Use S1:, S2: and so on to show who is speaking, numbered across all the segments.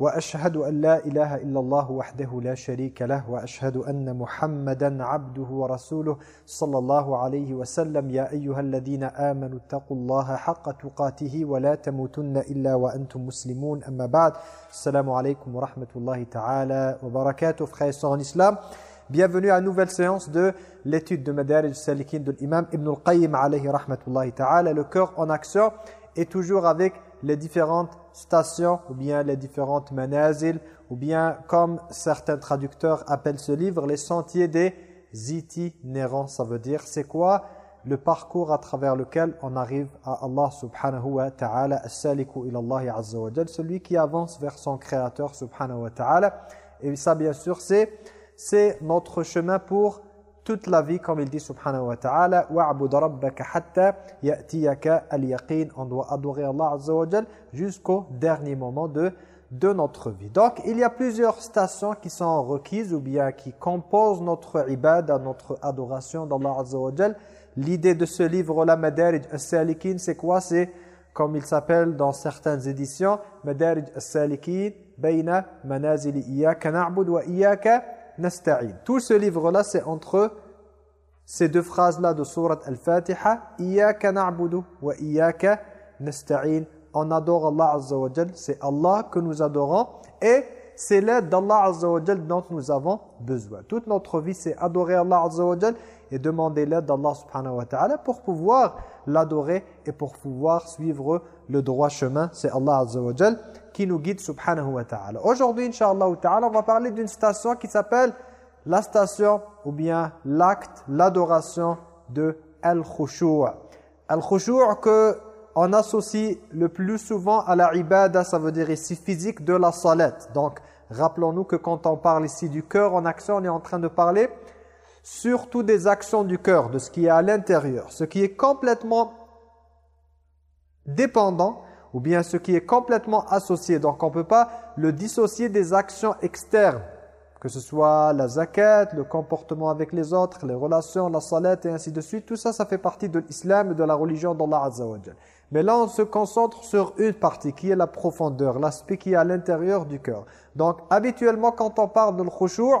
S1: وأشهد أن لا إله إلا الله وحده لا شريك له وأشهد أن محمدا عبده ورسوله صلى الله عليه وسلم. يا أيها الذين آمنوا اتقوا الله حق تقاته ولا تموتن إلا وأنتم مسلمون. أما بعد السلام عليكم ورحمة الله تعالى وبركاته. Et sœurs en Bienvenue à une nouvelle séance de l'étude de Madarij Salikin de l'imam Ibn al-Qayyim alayhi rahmatullahi ta'ala. Le cœur en action est toujours avec les différentes stations ou bien les différentes manazil ou bien comme certains traducteurs appellent ce livre les sentiers des itinérants. Ça veut dire c'est quoi le parcours à travers lequel on arrive à Allah subhanahu wa ta'ala as-saliku ila celui qui avance vers son créateur subhanahu wa ta'ala. Et ça bien sûr c'est c'est notre chemin pour toute la vie, comme il dit subhanahu wa ta'ala, وَعْبُدَ رَبَّكَ حَتَّى يَأْتِيَكَ الْيَقِينَ On doit adorer Allah Azza wa jusqu'au dernier moment de, de notre vie. Donc, il y a plusieurs stations qui sont requises ou bien qui composent notre ibad, notre adoration d'Allah Azza wa L'idée de ce livre-là, Madarij as-Salikin, c'est quoi C'est, comme il s'appelle dans certaines éditions, Madarij as-Salikin, Bayna manazili iyaka na'bud wa iyaka nasta'in. Tout ce livre-là, c'est entre ces deux phrases-là de sourate Al-Fatiha, Iyaka na'budu wa iyaka nasta'in. On adore Allah Azza wa c'est Allah que nous adorons et c'est l'aide d'Allah Azza wa dont nous avons besoin. Toute notre vie, c'est adorer Allah Azza wa et demander l'aide d'Allah subhanahu wa ta'ala pour pouvoir l'adorer et pour pouvoir suivre le droit chemin. C'est Allah Azza wa qui nous guide subhanahu wa ta'ala. Aujourd'hui, inshallah ta'ala, on va parler d'une station qui s'appelle la station ou bien l'acte, l'adoration de Al-Khushu'. Al-Khushu' que on associe le plus souvent à la ibada, ça veut dire ici physique de la salat. Donc, rappelons-nous que quand on parle ici du cœur en action, on est en train de parler surtout des actions du cœur, de ce qui est à l'intérieur, ce qui est complètement dépendant ou bien ce qui est complètement associé. Donc on ne peut pas le dissocier des actions externes, que ce soit la zakat, le comportement avec les autres, les relations, la salat et ainsi de suite. Tout ça, ça fait partie de l'islam et de la religion d'Allah Azza wa Mais là, on se concentre sur une partie qui est la profondeur, l'aspect qui est à l'intérieur du cœur. Donc habituellement, quand on parle de l'khushu',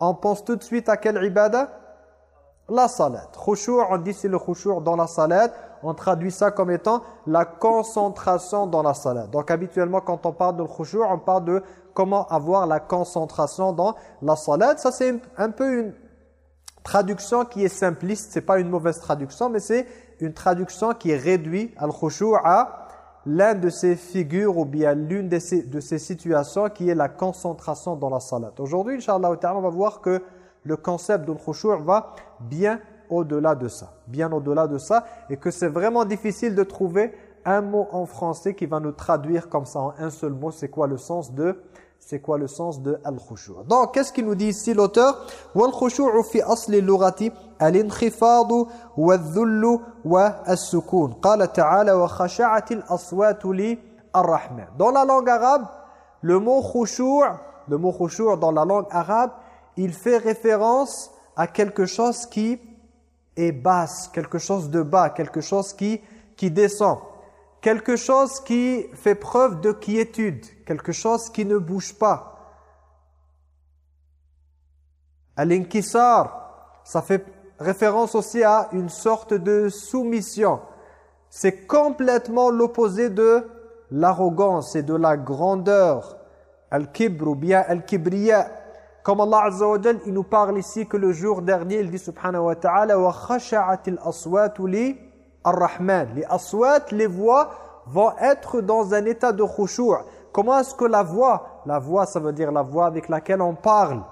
S1: on pense tout de suite à quelle ibada? La salat. Khushu', on dit c'est le khushu' dans la salat on traduit ça comme étant la concentration dans la salat. Donc habituellement quand on parle de khushu', on parle de comment avoir la concentration dans la salat. Ça c'est un peu une traduction qui est simpliste, c'est pas une mauvaise traduction, mais c'est une traduction qui réduit al khushu' à l'un de ces figures ou bien l'une de ces, de ces situations qui est la concentration dans la salat. Aujourd'hui, Inch'Allah, on va voir que le concept de khushu' va bien au-delà de ça, bien au-delà de ça, et que c'est vraiment difficile de trouver un mot en français qui va nous traduire comme ça en un seul mot, c'est quoi le sens de c'est quoi le sens de al-khushu'. Donc qu'est-ce qu'il nous dit ici l'auteur? Wal khushu'u fi asli lughati al-inkhifadu wadh-dhullu wa as-sukun. Qala ta'ala wa khasha'atil aswatu li ar-rahman. Dans la langue arabe, le mot khushu', le mot khushu' dans la langue arabe, il fait référence à quelque chose qui est basse, quelque chose de bas, quelque chose qui, qui descend, quelque chose qui fait preuve de quiétude, quelque chose qui ne bouge pas. Al-inkisar, ça fait référence aussi à une sorte de soumission. C'est complètement l'opposé de l'arrogance et de la grandeur. Al-kibr bien al-kibriya, comme Allah Azza wa Jal, il nous parle ici que le jour dernier, il dit subhanahu wa ta'ala wa khasha'atil aswatu li ar-rahman. Les aswat, les voix vont être dans un état de khushu'. Comment est-ce que la voix, la voix ça veut dire la voix avec laquelle on parle?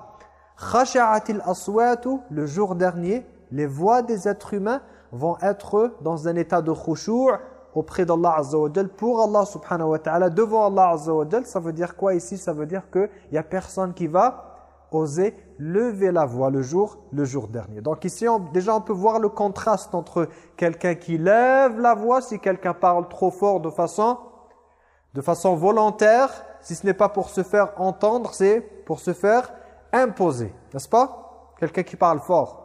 S1: Khasha'atil aswatu, le jour dernier, les voix des êtres humains vont être dans un état de khushu' auprès d'Allah Azza wa pour Allah subhanahu wa ta'ala devant Allah Azza wa Jal. Ça veut dire quoi ici? Ça veut dire qu'il n'y a personne qui va osé lever la voix le jour, le jour dernier. Donc ici, déjà on peut voir le contraste entre quelqu'un qui lève la voix, si quelqu'un parle trop fort de façon, de façon volontaire, si ce n'est pas pour se faire entendre, c'est pour se faire imposer, n'est-ce pas? Quelqu'un qui parle fort.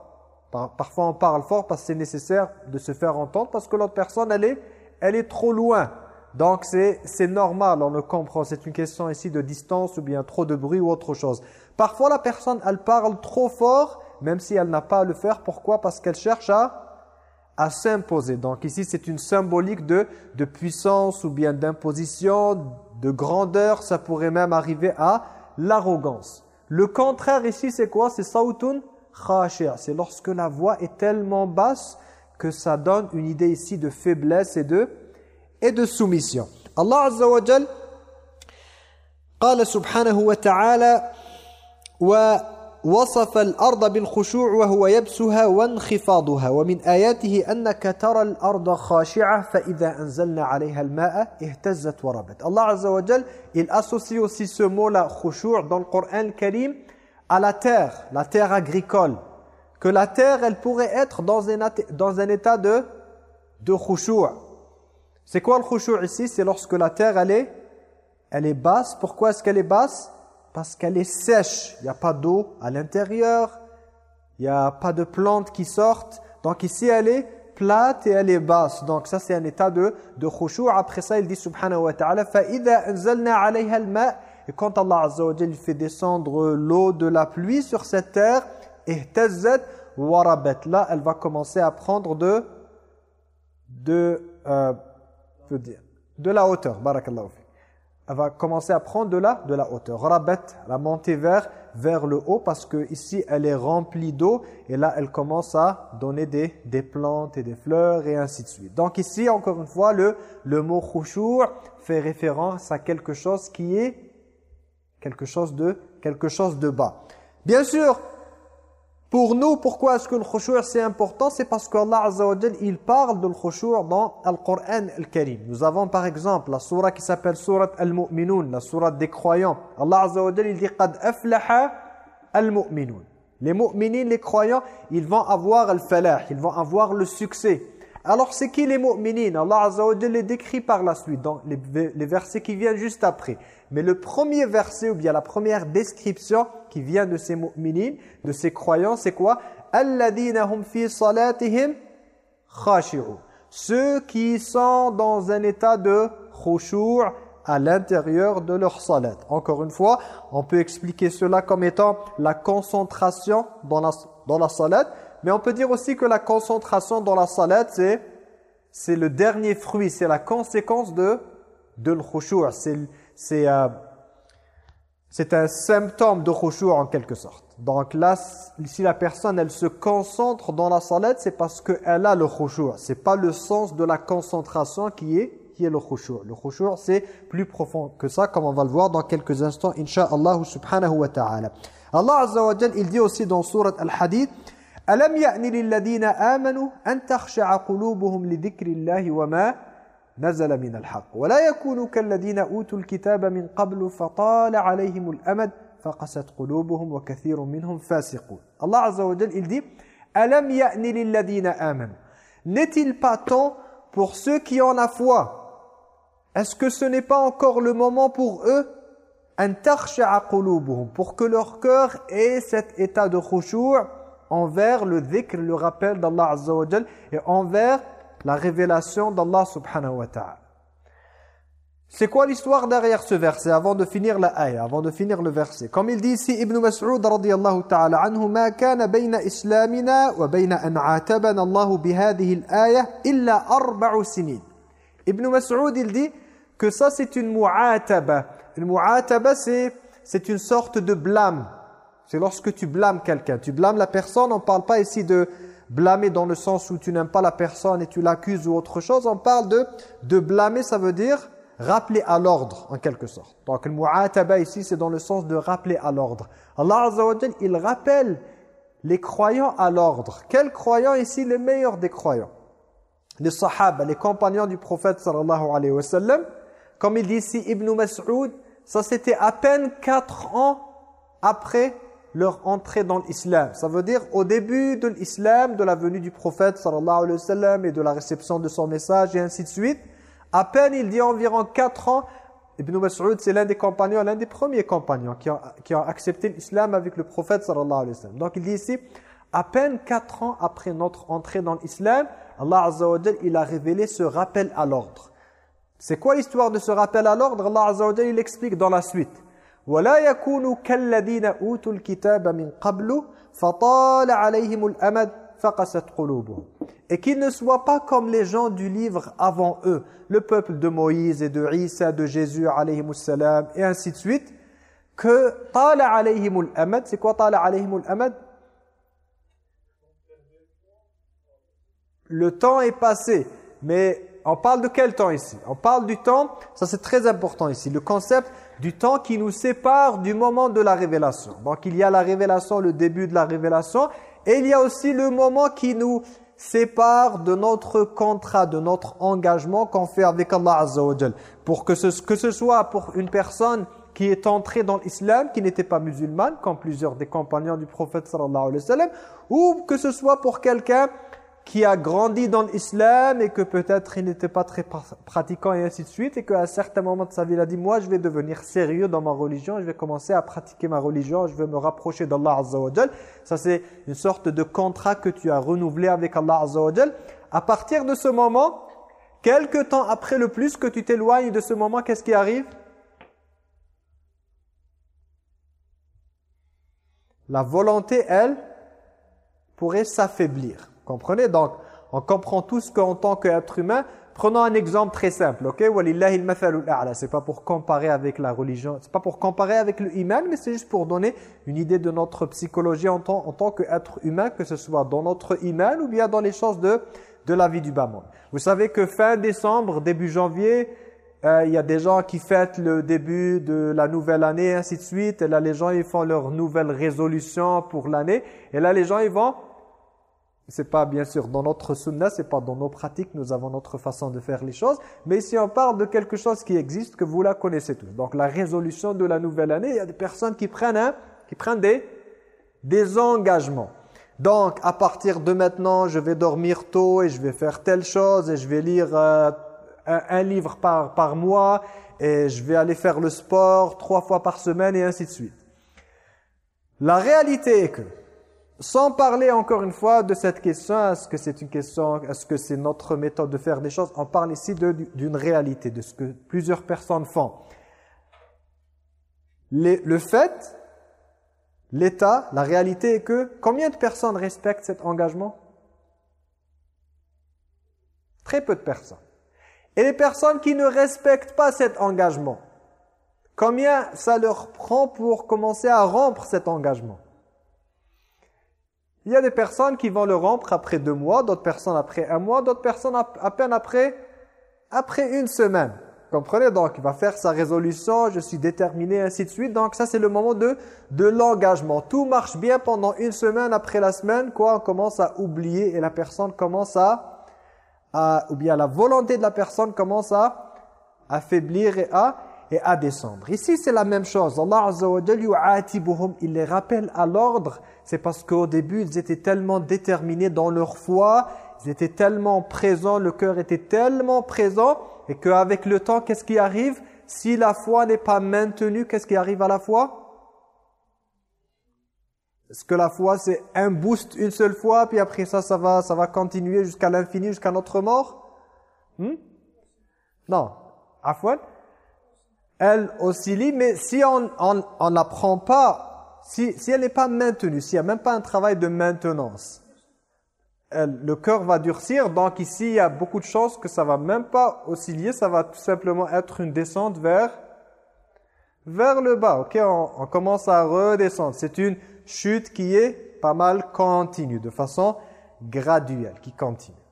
S1: Parfois on parle fort parce que c'est nécessaire de se faire entendre parce que l'autre personne, elle est, elle est trop loin. Donc c'est normal, on le comprend. C'est une question ici de distance ou bien trop de bruit ou autre chose. Parfois la personne, elle parle trop fort, même si elle n'a pas à le faire. Pourquoi? Parce qu'elle cherche à, à s'imposer. Donc ici c'est une symbolique de, de puissance ou bien d'imposition, de grandeur. Ça pourrait même arriver à l'arrogance. Le contraire ici c'est quoi? C'est sautun khashir. C'est lorsque la voix est tellement basse que ça donne une idée ici de faiblesse et de et de soumission. Allah Azza wa Jal قال سبحانه وتعالى ووصف الأرض بالخشوع وهو يبسها وانخفاضها ومن آياته أنك ترى الأرض خاشعة فإذا أنزلنا عليها الماء اهتزت وربت Azza wa Jal il associe aussi ce mot là khushu' dans le Coran Karim à la terre, la terre agricole que la terre elle pourrait être dans un, dans un état de de khushu' C'est quoi le khushu' ici C'est lorsque la terre, elle est, elle est basse. Pourquoi est-ce qu'elle est basse Parce qu'elle est sèche. Il n'y a pas d'eau à l'intérieur. Il n'y a pas de plantes qui sortent. Donc ici, elle est plate et elle est basse. Donc ça, c'est un état de, de khushu'. Après ça, il dit subhanahu wa ta'ala فَإِذَا أَنزَلْنَا عَلَيْهَا الْمَاءِ Et quand Allah Azza wa Jalla fait descendre l'eau de la pluie sur cette terre, اهتزت وربت. Là, elle va commencer à prendre de... de euh, dire de la hauteur, barakallahu Elle va commencer à prendre de la, de la hauteur. Rabat, la montée vers, vers le haut parce que ici elle est remplie d'eau et là elle commence à donner des, des plantes et des fleurs et ainsi de suite. Donc ici encore une fois le, le mot khushu' fait référence à quelque chose qui est quelque chose de, quelque chose de bas. Bien sûr, pour nous, pourquoi est-ce que le khushu' c'est important? C'est parce qu'Allah Azza wa il parle de le khushu' dans le Coran al-Karim. Nous avons par exemple la surah qui s'appelle surah al-Mu'minun, la surah des croyants. Allah Azza wa il dit « Qad aflaha al-mu'minun » Les mu'minin, les croyants, ils vont avoir le falah, ils vont avoir le succès. Alors c'est qui les mu'minin Allah Azza wa les décrit par la suite, dans les versets qui viennent juste après. Mais le premier verset ou bien la première description qui vient de ces mu'minin, de ces croyants, c'est quoi? Hum. Ceux qui sont dans un état de khushu' à l'intérieur de leur salat. Encore une fois, on peut expliquer cela comme étant la concentration dans la, dans la salat, mais on peut dire aussi que la concentration dans la salat, c'est c'est le dernier fruit, c'est la conséquence de, de le khushu'. C'est euh, un symptôme de khushu' en quelque sorte. Donc là, si la personne, elle se concentre dans la salat, c'est parce qu'elle a le khushu'. C'est pas le sens de la concentration qui est, qui est le khushu'. Le khushu' c'est plus profond que ça, comme on va le voir dans quelques instants, insha'Allah subhanahu wa ta'ala. Allah Azza wa Jal, il dit aussi dans surat Al-Hadid, « Alam ya'ni amanu li dhikrillahi wa نزل من الحق ولا يكونوا كالذين أوتوا الكتاب من قبل فطال عليهم الأمد فقست قلوبهم وكثير منهم فاسقون Azza wa Jal il dit ألم يأني للذين آمنوا N'est-il pas temps pour ceux qui ont la foi Est-ce que ce n'est pas encore le moment pour eux أن تخشع قلوبهم pour que leur cœur ait cet état de khushu' envers le dhikr, le rappel d'Allah Azza wa Jal et envers la révélation d'Allah subhanahu wa ta'ala. C'est quoi l'histoire derrière ce verset avant de finir la ayah, avant de finir le verset? Comme il dit ici Ibn Mas'ud radiyallahu ta'ala anhu. Ibn il dit que ça c'est une mu'ataba. Une mu'ataba c'est c'est une sorte de blâme. C'est lorsque tu blâmes quelqu'un, tu blâmes la personne, on parle pas ici de blâmer dans le sens où tu n'aimes pas la personne et tu l'accuses ou autre chose. On parle de, de blâmer, ça veut dire rappeler à l'ordre en quelque sorte. Donc le mu'ataba ici, c'est dans le sens de rappeler à l'ordre. Allah Azza wa il rappelle les croyants à l'ordre. Quels croyants ici Les meilleurs des croyants? Les sahaba, les compagnons du prophète sallallahu alayhi wa sallam. Comme il dit ici Ibn Mas'ud, ça c'était à peine quatre ans après leur entrée dans l'islam. Ça veut dire au début de l'islam, de la venue du prophète sallallahu alayhi wa sallam et de la réception de son message et ainsi de suite. À peine, il dit environ 4 ans, Ibn Mas'ud, c'est l'un des compagnons, l'un des premiers compagnons qui ont, qui ont accepté l'islam avec le prophète sallallahu alayhi wa sallam. Donc il dit ici, à peine 4 ans après notre entrée dans l'islam, Allah Azza wa il a révélé ce rappel à l'ordre. C'est quoi l'histoire de ce rappel à l'ordre? Allah Azza wa il explique dans la suite. ولا يكونوا كالذين أوتوا الكتاب من قبل فطال عليهم الأمد فقست قلوبهم et qu'ils ne soient pas comme les gens du livre avant eux le peuple de Moïse et de Isa de Jésus alayhi salam et ainsi de suite que طال عليهم الأمد c'est quoi طال عليهم الأمد le temps est passé mais on parle de quel temps ici On parle du temps, ça c'est très important ici, le concept du temps qui nous sépare du moment de la révélation. Donc il y a la révélation, le début de la révélation, et il y a aussi le moment qui nous sépare de notre contrat, de notre engagement qu'on fait avec Allah Azza Pour que ce, que ce soit pour une personne qui est entrée dans l'islam, qui n'était pas musulmane, comme plusieurs des compagnons du prophète sallallahu alayhi wa sallam, ou que ce soit pour quelqu'un qui a grandi dans l'islam et que peut-être il n'était pas très pratiquant et ainsi de suite et qu'à un certain moment de sa vie il a dit moi je vais devenir sérieux dans ma religion, je vais commencer à pratiquer ma religion, je vais me rapprocher d'Allah Azza Ça c'est une sorte de contrat que tu as renouvelé avec Allah Azza À partir de ce moment, quelques temps après le plus que tu t'éloignes de ce moment, qu'est-ce qui arrive? La volonté, elle, pourrait s'affaiblir. Comprenez? Donc, on comprend tout ce qu'en tant qu'être humain, prenons un exemple très simple, ok? C'est pas pour comparer avec la religion, c'est pas pour comparer avec le mais c'est juste pour donner une idée de notre psychologie en tant, en tant qu'être humain, que ce soit dans notre iman ou bien dans les choses de, de la vie du bas monde. Vous savez que fin décembre, début janvier, euh, il y a des gens qui fêtent le début de la nouvelle année, ainsi de suite. Et là, les gens, ils font leurs nouvelles résolutions pour l'année. Et là, les gens, ils vont c'est pas bien sûr dans notre sunna, c'est pas dans nos pratiques, nous avons notre façon de faire les choses. Mais si on parle de quelque chose qui existe, que vous la connaissez tous. Donc la résolution de la nouvelle année, il y a des personnes qui prennent, hein, qui prennent des, des engagements. Donc à partir de maintenant, je vais dormir tôt et je vais faire telle chose et je vais lire euh, un, un, livre par, par mois et je vais aller faire le sport trois fois par semaine et ainsi de suite. La réalité est que sans parler encore une fois de cette question, est-ce que c'est une question, est-ce que c'est notre méthode de faire des choses? On parle ici d'une réalité, de ce que plusieurs personnes font. le fait, l'état, la réalité est que combien de personnes respectent cet engagement? Très peu de personnes. Et les personnes qui ne respectent pas cet engagement, combien ça leur prend pour commencer à rompre cet engagement? Il y a des personnes qui vont le rompre après deux mois, d'autres personnes après un mois, d'autres personnes à peine après, après une semaine. Comprenez? Donc, il va faire sa résolution, je suis déterminé, ainsi de suite. Donc, ça, c'est le moment de, l'engagement. Tout marche bien pendant une semaine. Après la semaine, quoi, on commence à oublier et la personne commence à, à ou bien la volonté de la personne commence à affaiblir et à et à descendre. Ici, c'est la même chose. Allah Azza wa il les rappelle à l'ordre. C'est parce qu'au début, ils étaient tellement déterminés dans leur foi, ils étaient tellement présents, le cœur était tellement présent, et qu'avec le temps, qu'est-ce qui arrive? Si la foi n'est pas maintenue, qu'est-ce qui arrive à la foi? Est-ce que la foi, c'est un boost une seule fois, puis après ça, ça va, ça va continuer jusqu'à l'infini, jusqu'à notre mort? Hmm? Non. Afwan? Elle oscille, mais si on n'apprend pas, si, si elle n'est pas maintenue, s'il n'y a même pas un travail de maintenance, le cœur va durcir, donc ici il y a beaucoup de chances que ça va même pas osciller, ça va tout simplement être une descente vers, vers le bas, ok on, on commence à redescendre, c'est une chute qui est pas mal continue, de façon graduelle, qui continue.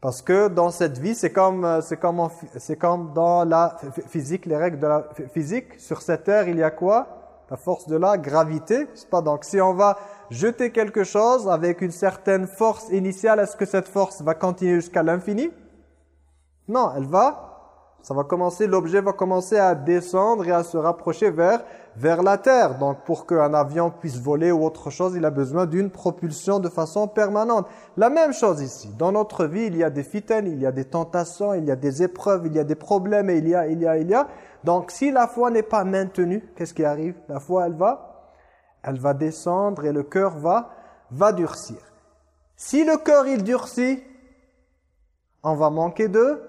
S1: Parce que dans cette vie, c'est comme, euh, c'est comme, c'est comme dans la physique, les règles de la physique. Sur cette terre, il y a quoi? La force de la gravité. Pas? Donc si on va jeter quelque chose avec une certaine force initiale, est-ce que cette force va continuer jusqu'à l'infini? Non, elle va Ça va commencer, l'objet va commencer à descendre et à se rapprocher vers, vers la terre. Donc pour qu'un avion puisse voler ou autre chose, il a besoin d'une propulsion de façon permanente. La même chose ici. Dans notre vie, il y a des fitaines, il y a des tentations, il y a des épreuves, il y a des problèmes et il y a, il y a, il y a. Donc si la foi n'est pas maintenue, qu'est-ce qui arrive? La foi, elle va, elle va descendre et le cœur va, va durcir. Si le cœur, il durcit, on va manquer de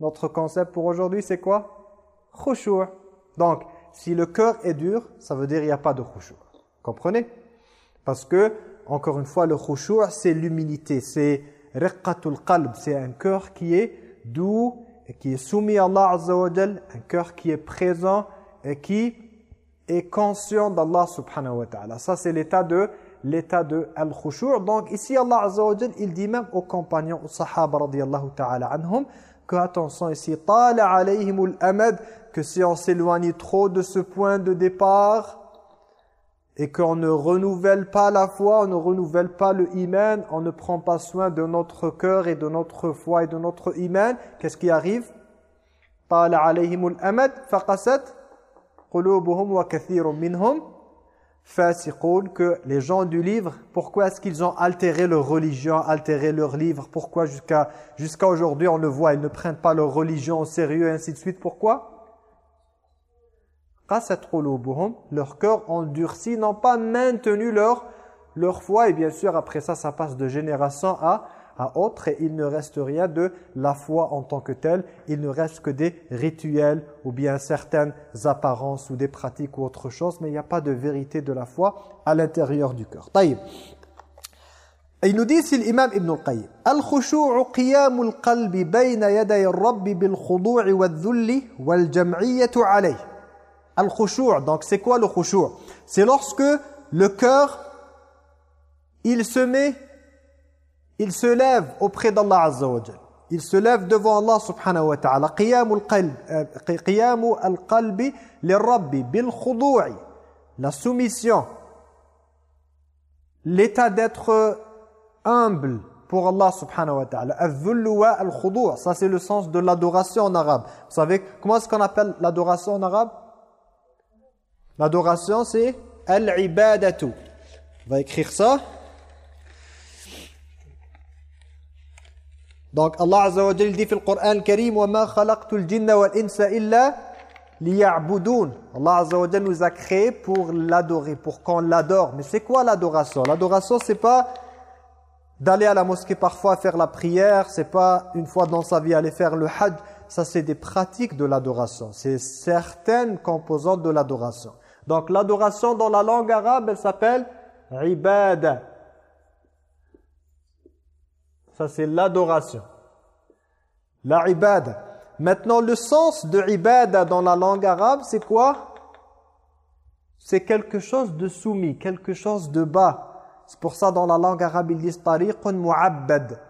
S1: Notre concept pour aujourd'hui, c'est quoi? Khushu'. Donc, si le cœur est dur, ça veut dire qu'il n'y a pas de khushu'. Comprenez? Parce que, encore une fois, le khushu' c'est l'humilité, c'est riqqatul qalb, c'est un cœur qui est doux et qui est soumis à Allah Azza wa un cœur qui est présent et qui est conscient d'Allah subhanahu wa ta'ala. Ça, c'est l'état de l'état de al-khushu'. Donc, ici, Allah Azza wa il dit même aux compagnons, aux sahaba radiyallahu ta'ala anhum, que attention ici, que si on s'éloigne trop de ce point de départ et qu'on ne renouvelle pas la foi, on ne renouvelle pas le iman, on ne prend pas soin de notre cœur et de notre foi et de notre iman, qu'est-ce qui arrive? Que les gens du livre, pourquoi est-ce qu'ils ont altéré leur religion, altéré leur livre? Pourquoi jusqu'à jusqu'à aujourd'hui on le voit, ils ne prennent pas leur religion au sérieux et ainsi de suite? Pourquoi? Leur cœur endurci, n'ont pas maintenu leur, leur foi. Et bien sûr, après ça, ça passe de génération à à autre et il ne reste rien de la foi en tant que telle, il ne reste que des rituels ou bien certaines apparences ou des pratiques ou autre chose, mais il n'y a pas de vérité de la foi à l'intérieur du cœur. Taïb. Il nous dit, c'est l'imam Ibn al-Qayyim, Al-khushu'u qiyamul qalbi bayna yaday rabbi bil khudu'i wal dhulli wal jam'iyyatu alayh. Al-khushu', donc c'est quoi le khushu' C'est lorsque le cœur, il se met il se lève auprès d'Allah Azza Il se lève devant Allah subhanahu wa ta'ala. Qalb, qiyamu al-qalbi bil khudu'i. La soumission. L'état d'être humble pour Allah subhanahu wa ta'ala. Al-khudu'. Ça c'est le sens de l'adoration en arabe. Vous savez comment est-ce qu'on appelle l'adoration en arabe? L'adoration c'est al-ibadatu. On va écrire ça. Donc Allah Azza wa Jalla dit dans le Coran Karim "Wa khalaqtul jinna wal insa illa liya'budun." Allah Azza wa Jalla nous a créés pour l'adorer, pour qu'on l'adore. Mais c'est quoi l'adoration? L'adoration c'est pas d'aller à la mosquée parfois faire la prière, c'est pas une fois dans sa vie aller faire le hajj, ça c'est des pratiques de l'adoration, c'est certaines composantes de l'adoration. Donc l'adoration dans la langue arabe, elle s'appelle ibada. Ça, c'est l'adoration. La ibada. Maintenant, le sens de ibada dans la langue arabe, c'est quoi? C'est quelque chose de soumis, quelque chose de bas. C'est pour ça, dans la langue arabe, ils disent « tariqun mu'abbad ».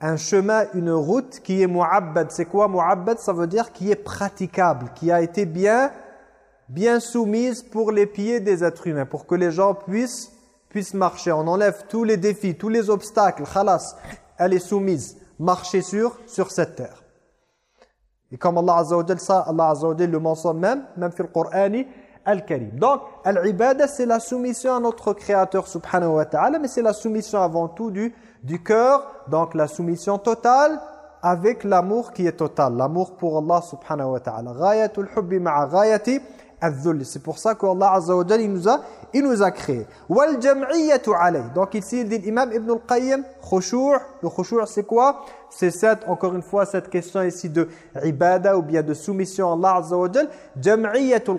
S1: Un chemin, une route qui est mu'abbad. C'est quoi mu'abbad? Ça veut dire qui est praticable, qui a été bien, bien soumise pour les pieds des êtres humains, pour que les gens puissent, puissent marcher. On enlève tous les défis, tous les obstacles, khalas elle est soumise, marcher sur, sur cette terre. Et comme Allah Azza wa Allah Azza le mentionne même, même dans le Coran Al-Karim. Donc, al-ibada, c'est la soumission à notre Créateur subhanahu wa ta'ala, mais c'est la soumission avant tout du, du cœur, donc la soumission totale avec l'amour qui est total, l'amour pour Allah subhanahu wa ta'ala. Ghayatul hubbi ma'a ghayati c'est pour ça qu'Allah Azza wa il nous a, il nous a créé. Donc ici, il dit l'imam Ibn al-Qayyim, le khushu' c'est quoi? C'est cette, encore une fois, cette question ici de ibada ou bien de soumission à Allah Azza wa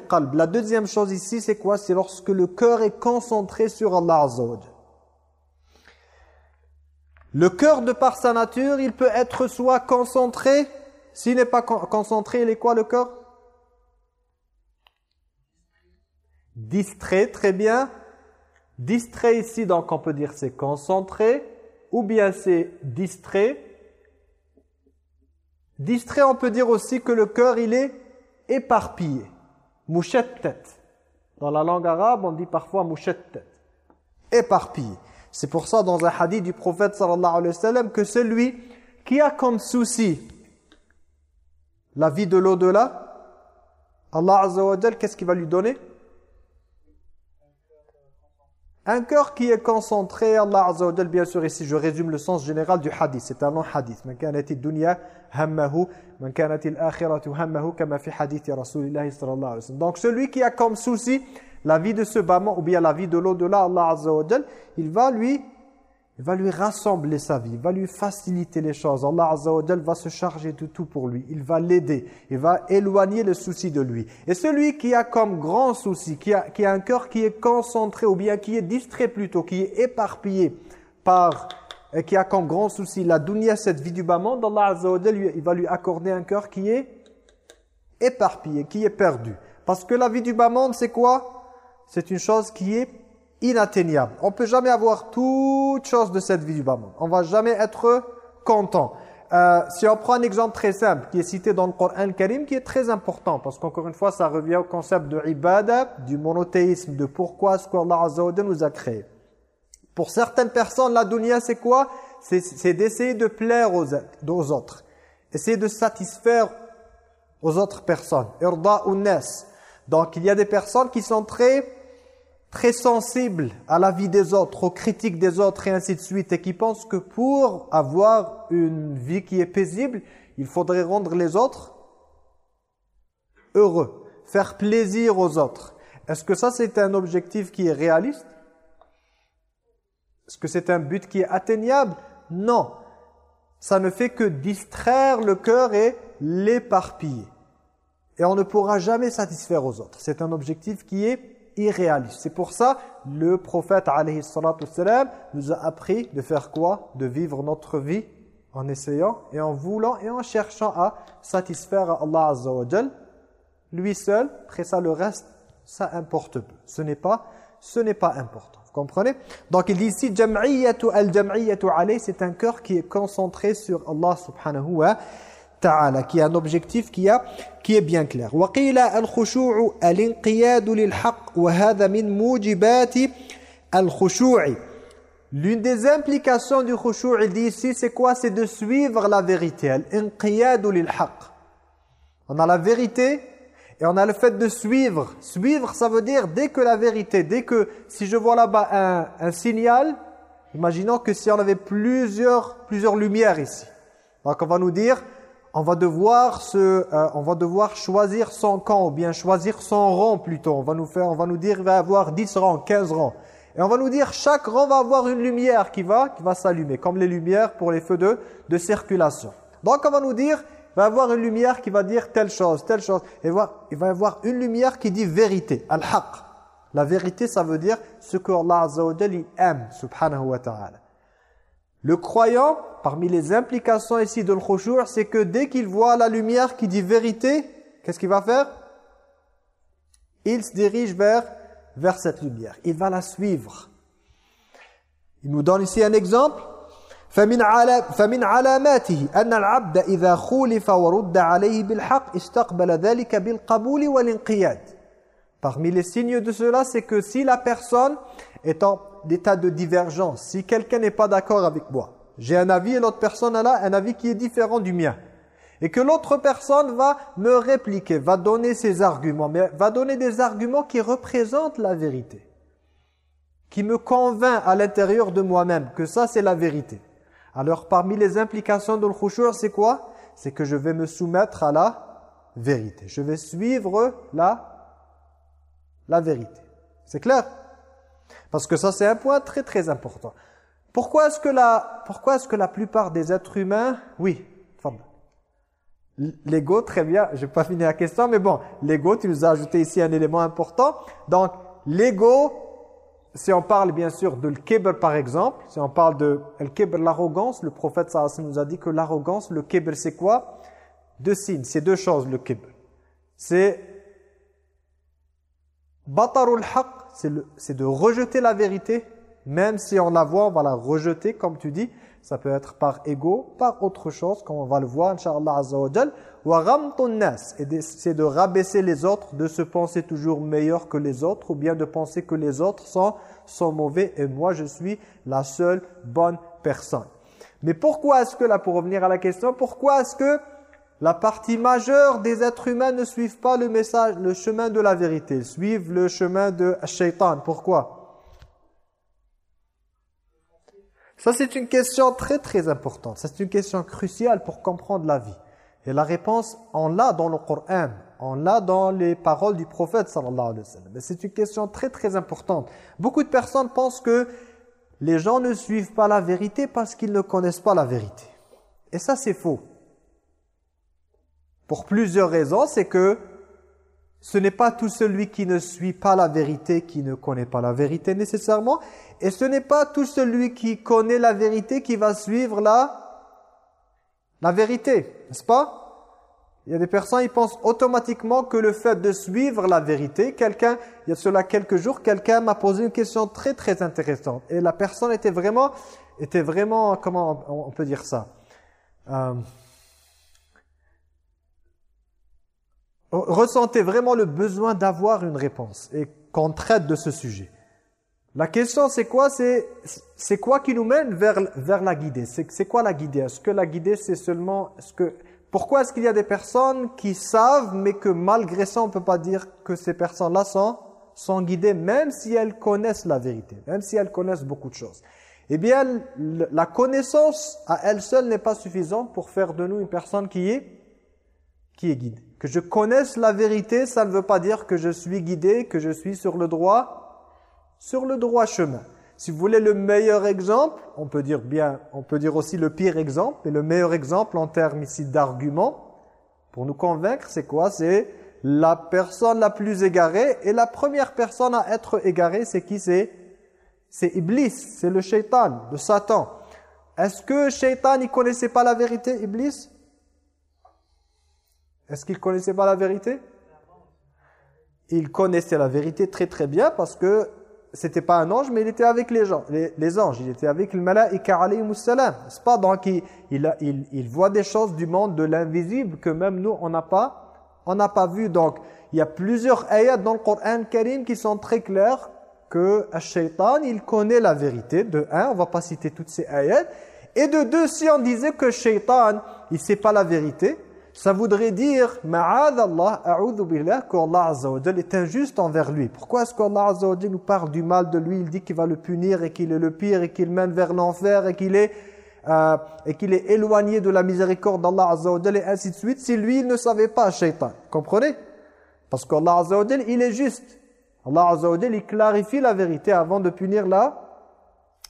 S1: qalb. La deuxième chose ici, c'est quoi? C'est lorsque le cœur est concentré sur Allah Azza wa Le cœur, de par sa nature, il peut être soit concentré, s'il n'est pas concentré, il est quoi le cœur? Distrait, très bien. Distrait ici, donc on peut dire c'est concentré, ou bien c'est distrait. Distrait, on peut dire aussi que le cœur, il est éparpillé. Mouchette tête. Dans la langue arabe, on dit parfois mouchette tête. Éparpillé. C'est pour ça, dans un hadith du prophète sallallahu alayhi wa sallam, que celui qui a comme souci la vie de l'au-delà, Allah Azza qu'est-ce qu'il va lui donner? Un cœur qui est concentré, Allah Azza wa bien sûr, ici je résume le sens général du hadith, c'est un long hadith. Donc celui qui a comme souci la vie de ce bâtiment ou bien la vie de l'au-delà, Allah Azza wa il va lui il va lui rassembler sa vie, il va lui faciliter les choses. Allah Azza wa va se charger de tout pour lui. Il va l'aider, il va éloigner le souci de lui. Et celui qui a comme grand souci, qui a, qui a un cœur qui est concentré ou bien qui est distrait plutôt, qui est éparpillé par, et qui a comme grand souci la dunya, cette vie du bas monde, Allah Azza wa il va lui accorder un cœur qui est éparpillé, qui est perdu. Parce que la vie du bas monde, c'est quoi? C'est une chose qui est inatteignable. On ne peut jamais avoir toute chose de cette vie du bas. On va jamais être content. Euh, si on prend un exemple très simple qui est cité dans le Coran Karim, qui est très important, parce qu'encore une fois, ça revient au concept de ibada, du monothéisme, de pourquoi ce qu'Allah nous a créé. Pour certaines personnes, la dunya, c'est quoi? C'est d'essayer de plaire aux, aux, autres. Essayer de satisfaire aux autres personnes. Irda Donc, il y a des personnes qui sont très très sensible à la vie des autres, aux critiques des autres et ainsi de suite, et qui pensent que pour avoir une vie qui est paisible, il faudrait rendre les autres heureux, faire plaisir aux autres. Est-ce que ça c'est un objectif qui est réaliste? Est-ce que c'est un but qui est atteignable? Non. Ça ne fait que distraire le cœur et l'éparpiller. Et on ne pourra jamais satisfaire aux autres. C'est un objectif qui est irréaliste. C'est pour ça le prophète alayhi nous a appris de faire quoi? De vivre notre vie en essayant et en voulant et en cherchant à satisfaire Allah Azza wa Lui seul, après ça le reste, ça importe peu. Ce n'est pas, ce n'est pas important. Vous comprenez? Donc il dit ici, jam'iyatu al-jam'iyatu alayhi, c'est un cœur qui est concentré sur Allah subhanahu wa ta'ala, qui a un objectif qui, a, qui est bien clair. وقيل الخشوع الانقياد للحق وهذا من موجبات الخشوع L'une des implications du khushu' il dit ici, c'est quoi C'est de suivre la vérité. Al-inqiyadu lil-haq. On a la vérité et on a le fait de suivre. Suivre, ça veut dire dès que la vérité, dès que, si je vois là-bas un, un signal, imaginons que si on avait plusieurs, plusieurs lumières ici. Donc on va nous dire, on va devoir se, euh, on va devoir choisir son camp ou bien choisir son rang plutôt. On va nous faire, on va nous dire il va avoir 10 rangs, 15 rangs. Et on va nous dire chaque rang va avoir une lumière qui va, qui va s'allumer, comme les lumières pour les feux de, de circulation. Donc on va nous dire il va y avoir une lumière qui va dire telle chose, telle chose. Et va, il va y avoir une lumière qui dit vérité, al-haq. La vérité, ça veut dire ce que Allah Azza wa aime, subhanahu wa ta'ala. Le croyant, parmi les implications ici de l'khushu' c'est que dès qu'il voit la lumière qui dit vérité, qu'est-ce qu'il va faire Il se dirige vers, vers cette lumière. Il va la suivre. Il nous donne ici un exemple. فمن فمن علاماته أن العبد إذا خولف ورد عليه بالحق استقبل ذلك بالقبول والانقياد. Parmi les signes de cela, c'est que si la personne est en d'état de divergence. Si quelqu'un n'est pas d'accord avec moi, j'ai un avis et l'autre personne a là un avis qui est différent du mien. Et que l'autre personne va me répliquer, va donner ses arguments, mais va donner des arguments qui représentent la vérité. Qui me convainc à l'intérieur de moi-même que ça c'est la vérité. Alors parmi les implications de l'khushur, c'est quoi? C'est que je vais me soumettre à la vérité. Je vais suivre la, la vérité. C'est clair? Parce que ça, c'est un point très très important. Pourquoi est-ce que, la, pourquoi est que la plupart des êtres humains... Oui, L'ego, très bien, je n'ai pas fini la question, mais bon, l'ego, tu nous as ajouté ici un élément important. Donc, l'ego, si on parle bien sûr de l'kibr par exemple, si on parle de l'kibr, l'arrogance, le prophète sallallahu nous a dit que l'arrogance, le kibr, c'est quoi? Deux signes, c'est deux choses le kibr. C'est batarul haq, c'est de rejeter la vérité, même si on la voit, on va la rejeter, comme tu dis. Ça peut être par ego, par autre chose, comme on va le voir, Inch'Allah Azza wa Jal. Et c'est de rabaisser les autres, de se penser toujours meilleur que les autres, ou bien de penser que les autres sont, sont mauvais, et moi je suis la seule bonne personne. Mais pourquoi est-ce que, là pour revenir à la question, pourquoi est-ce que la partie majeure des êtres humains ne suivent pas le message, le chemin de la vérité, suivent le chemin de shaitan Pourquoi? Ça c'est une question très très importante, c'est une question cruciale pour comprendre la vie. Et la réponse, on l'a dans le Coran, on l'a dans les paroles du prophète sallallahu alayhi wa sallam. Mais c'est une question très très importante. Beaucoup de personnes pensent que les gens ne suivent pas la vérité parce qu'ils ne connaissent pas la vérité. Et ça c'est faux. Pour plusieurs raisons, c'est que ce n'est pas tout celui qui ne suit pas la vérité qui ne connaît pas la vérité nécessairement. Et ce n'est pas tout celui qui connaît la vérité qui va suivre la la vérité, n'est-ce pas? Il y a des personnes, ils pensent automatiquement que le fait de suivre la vérité, quelqu'un, il y a cela quelques jours, quelqu'un m'a posé une question très très intéressante. Et la personne était vraiment, était vraiment, comment on peut dire ça? Euh, Ressentait vraiment le besoin d'avoir une réponse et qu'on traite de ce sujet. La question c'est quoi? C'est quoi qui nous mène vers, vers la guidée? C'est quoi la guidée? Est-ce que la guidée c'est seulement... -ce que, pourquoi est-ce qu'il y a des personnes qui savent mais que malgré ça on ne peut pas dire que ces personnes-là sont, sont guidées même si elles connaissent la vérité, même si elles connaissent beaucoup de choses? Eh bien la connaissance à elle seule n'est pas suffisante pour faire de nous une personne qui est, qui est guidée. Que je connaisse la vérité, ça ne veut pas dire que je suis guidé, que je suis sur le droit sur le droit chemin. Si vous voulez le meilleur exemple, on peut dire bien, on peut dire aussi le pire exemple, mais le meilleur exemple en termes ici d'argument, pour nous convaincre, c'est quoi? C'est la personne la plus égarée, et la première personne à être égarée, c'est qui? C'est C'est Iblis, c'est le shaitan, le Satan. Est-ce que shaitan, il connaissait pas la vérité, Iblis? Est-ce qu'il connaissait pas la vérité? Il connaissait la vérité très très bien parce que c'était pas un ange, mais il était avec les, gens, les, anges. Il était avec le malaïka alayhi salam. C'est pas donc il, il, il, voit des choses du monde de l'invisible que même nous, on n'a pas, on n'a pas vu. Donc, il y a plusieurs ayats dans le Coran Karim qui sont très clairs que shaitan il connaît la vérité. De un, on va pas citer toutes ces ayats. Et de deux, si on disait que shaitan, il sait pas la vérité, ça voudrait dire Allah, a'udhu billah, qu'Allah est injuste envers lui. Pourquoi est-ce qu'Allah nous parle du mal de lui? Il dit qu'il va le punir et qu'il est le pire et qu'il mène vers l'enfer et qu'il est, euh, qu'il est éloigné de la miséricorde d'Allah Azza et ainsi de suite. Si lui, il ne savait pas, shaitan. Comprenez? Parce qu'Allah Azza il est juste. Allah Azza il clarifie la vérité avant de punir la,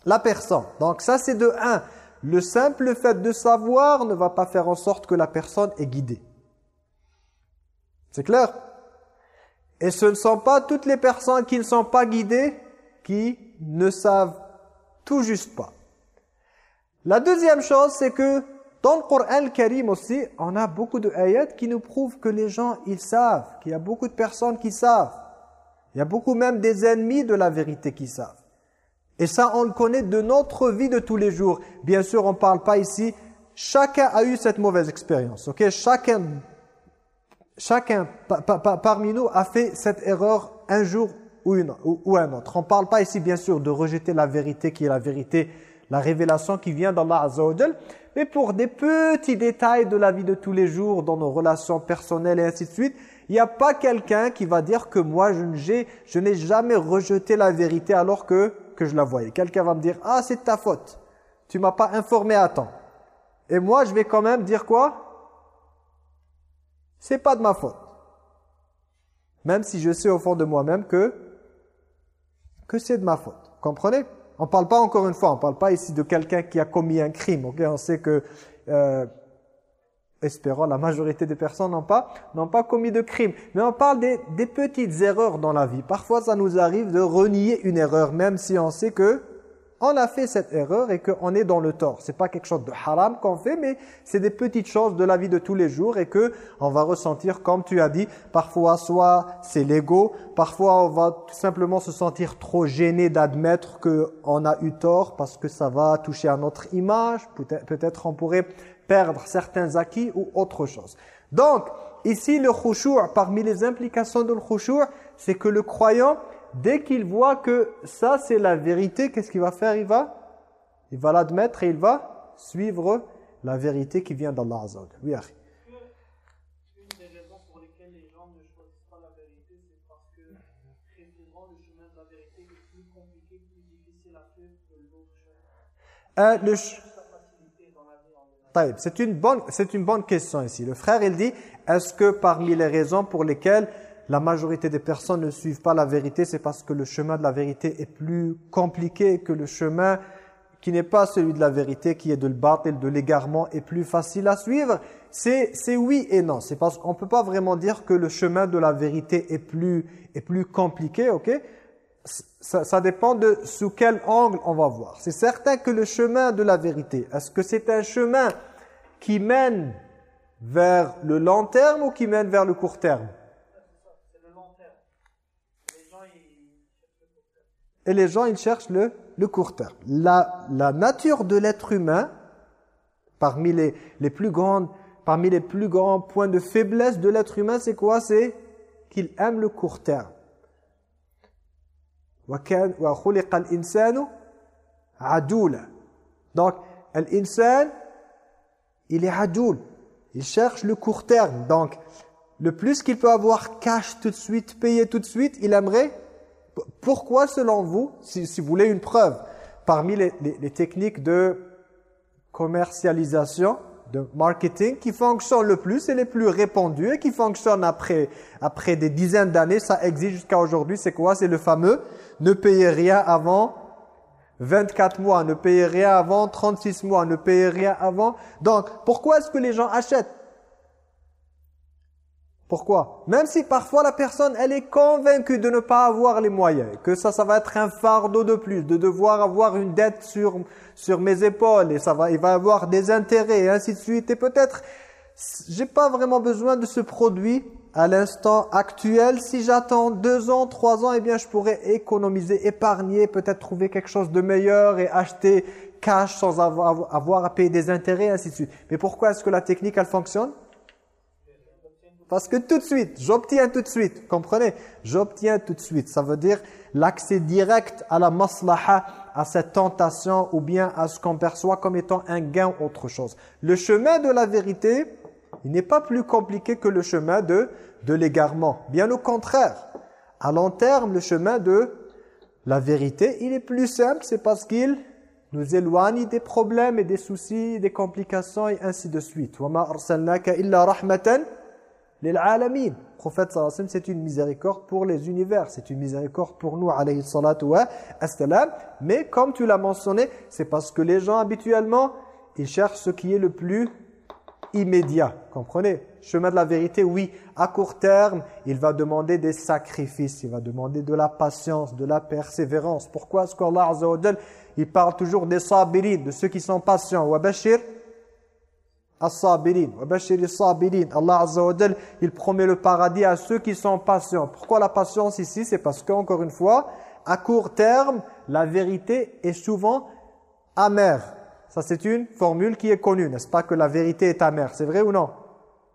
S1: la personne. Donc ça, c'est de un. Le simple fait de savoir ne va pas faire en sorte que la personne est guidée. C'est clair? Et ce ne sont pas toutes les personnes qui ne sont pas guidées qui ne savent tout juste pas. La deuxième chose, c'est que dans le Coran Karim aussi, on a beaucoup de ayats qui nous prouvent que les gens, ils savent, qu'il y a beaucoup de personnes qui savent. Il y a beaucoup même des ennemis de la vérité qui savent. Et ça, on le connaît de notre vie de tous les jours. Bien sûr, on ne parle pas ici. Chacun a eu cette mauvaise expérience. ok? Chacun, chacun parmi nous a fait cette erreur un jour ou, un autre. On ne parle pas ici, bien sûr, de rejeter la vérité qui est la vérité, la révélation qui vient d'Allah Azza mais pour des petits détails de la vie de tous les jours, dans nos relations personnelles et ainsi de suite, il n'y a pas quelqu'un qui va dire que moi, je n'ai jamais rejeté la vérité alors que que je la voyais. Quelqu'un va me dire, ah c'est ta faute, tu m'as pas informé à temps. Et moi je vais quand même dire quoi? C'est pas de ma faute. Même si je sais au fond de moi-même que, que c'est de ma faute. Comprenez? On parle pas encore une fois, on parle pas ici de quelqu'un qui a commis un crime. on sait que... Euh, espérons, la majorité des personnes n'ont pas, pas commis de crime. Mais on parle des, des, petites erreurs dans la vie. Parfois, ça nous arrive de renier une erreur, même si on sait que on a fait cette erreur et qu'on est dans le tort. C'est pas quelque chose de haram qu'on fait, mais c'est des petites choses de la vie de tous les jours et que on va ressentir, comme tu as dit, parfois soit c'est l'ego, parfois on va tout simplement se sentir trop gêné d'admettre qu'on a eu tort parce que ça va toucher à notre image. Peut-être on pourrait perdre certains acquis ou autre chose. Donc, ici le khushu' parmi les implications de le khushu' c'est que le croyant, dès qu'il voit que ça c'est la vérité, qu'est-ce qu'il va faire? Il va il va l'admettre et il va suivre la vérité qui vient d'Allah Azza wa. Oui, akhi. Euh, le
S2: La facilité dans la vie en général.
S1: Taïb, C'est une, bonne, une bonne question ici. Le frère, il dit, est-ce que parmi les raisons pour lesquelles la majorité des personnes ne suivent pas la vérité, c'est parce que le chemin de la vérité est plus compliqué que le chemin qui n'est pas celui de la vérité, qui est de le battre et de l'égarement, est plus facile à suivre? C'est c'est oui et non. C'est parce qu'on ne peut pas vraiment dire que le chemin de la vérité est plus, est plus compliqué, ok? Ça, ça dépend de sous quel angle on va voir. C'est certain que le chemin de la vérité, est-ce que c'est un chemin qui mène vers le long terme ou qui mène vers le court terme? Et les gens, ils cherchent le, le court terme. La, la nature de l'être humain, parmi les, les plus grandes, parmi les plus grands points de faiblesse de l'être humain, c'est quoi? C'est qu'il aime le court terme. Donc, l'insan, il est adoul. Il cherche le court terme. Donc, le plus qu'il peut avoir cash tout de suite, payer tout de suite, il aimerait Pourquoi, selon vous, si, si vous voulez une preuve, parmi les, les- les techniques de commercialisation, de marketing, qui fonctionnent le plus et les plus répandues et qui fonctionnent après, après des dizaines d'années, ça existe jusqu'à aujourd'hui, c'est quoi? C'est le fameux « ne payez rien avant 24 mois, ne payez rien avant 36 mois, ne payez rien avant... » Donc, pourquoi est-ce que les gens achètent? Pourquoi? Même si parfois la personne, elle est convaincue de ne pas avoir les moyens, que ça, ça va être un fardeau de plus, de devoir avoir une dette sur, sur mes épaules, et ça va, il va avoir des intérêts, et ainsi de suite. Et peut-être, j'ai pas vraiment besoin de ce produit à l'instant actuel. Si j'attends deux ans, trois ans, eh bien, je pourrais économiser, épargner, peut-être trouver quelque chose de meilleur et acheter cash sans avoir, avoir à payer des intérêts, ainsi de suite. Mais pourquoi est-ce que la technique, elle fonctionne? Parce que tout de suite, j'obtiens tout de suite, comprenez? J'obtiens tout de suite, ça veut dire l'accès direct à la maslaha, à cette tentation ou bien à ce qu'on perçoit comme étant un gain ou autre chose. Le chemin de la vérité, il n'est pas plus compliqué que le chemin de, de l'égarement. Bien au contraire, à long terme, le chemin de la vérité, il est plus simple, c'est parce qu'il nous éloigne des problèmes et des soucis, des complications et ainsi de suite. « Wa ma arsalnaka illa rahmatan » لِلْعَالَمِينَ Prophète sallallahu alayhi wa sallam, c'est une miséricorde pour les univers, c'est une miséricorde pour nous alayhi salatu wa assalam. Mais comme tu l'as mentionné, c'est parce que les gens habituellement, ils cherchent ce qui est le plus immédiat. Comprenez Chemin de la vérité, oui, à court terme, il va demander des sacrifices, il va demander de la patience, de la persévérance. Pourquoi est-ce qu'Allah Azza wa Jal, il parle toujours des sabirin, de ceux qui sont patients Wa bashir Allah Azza wa il promet le paradis à ceux qui sont patients. Pourquoi la patience ici? C'est parce qu'encore une fois, à court terme, la vérité est souvent amère. Ça, c'est une formule qui est connue, n'est-ce pas, que la vérité est amère. C'est vrai ou non?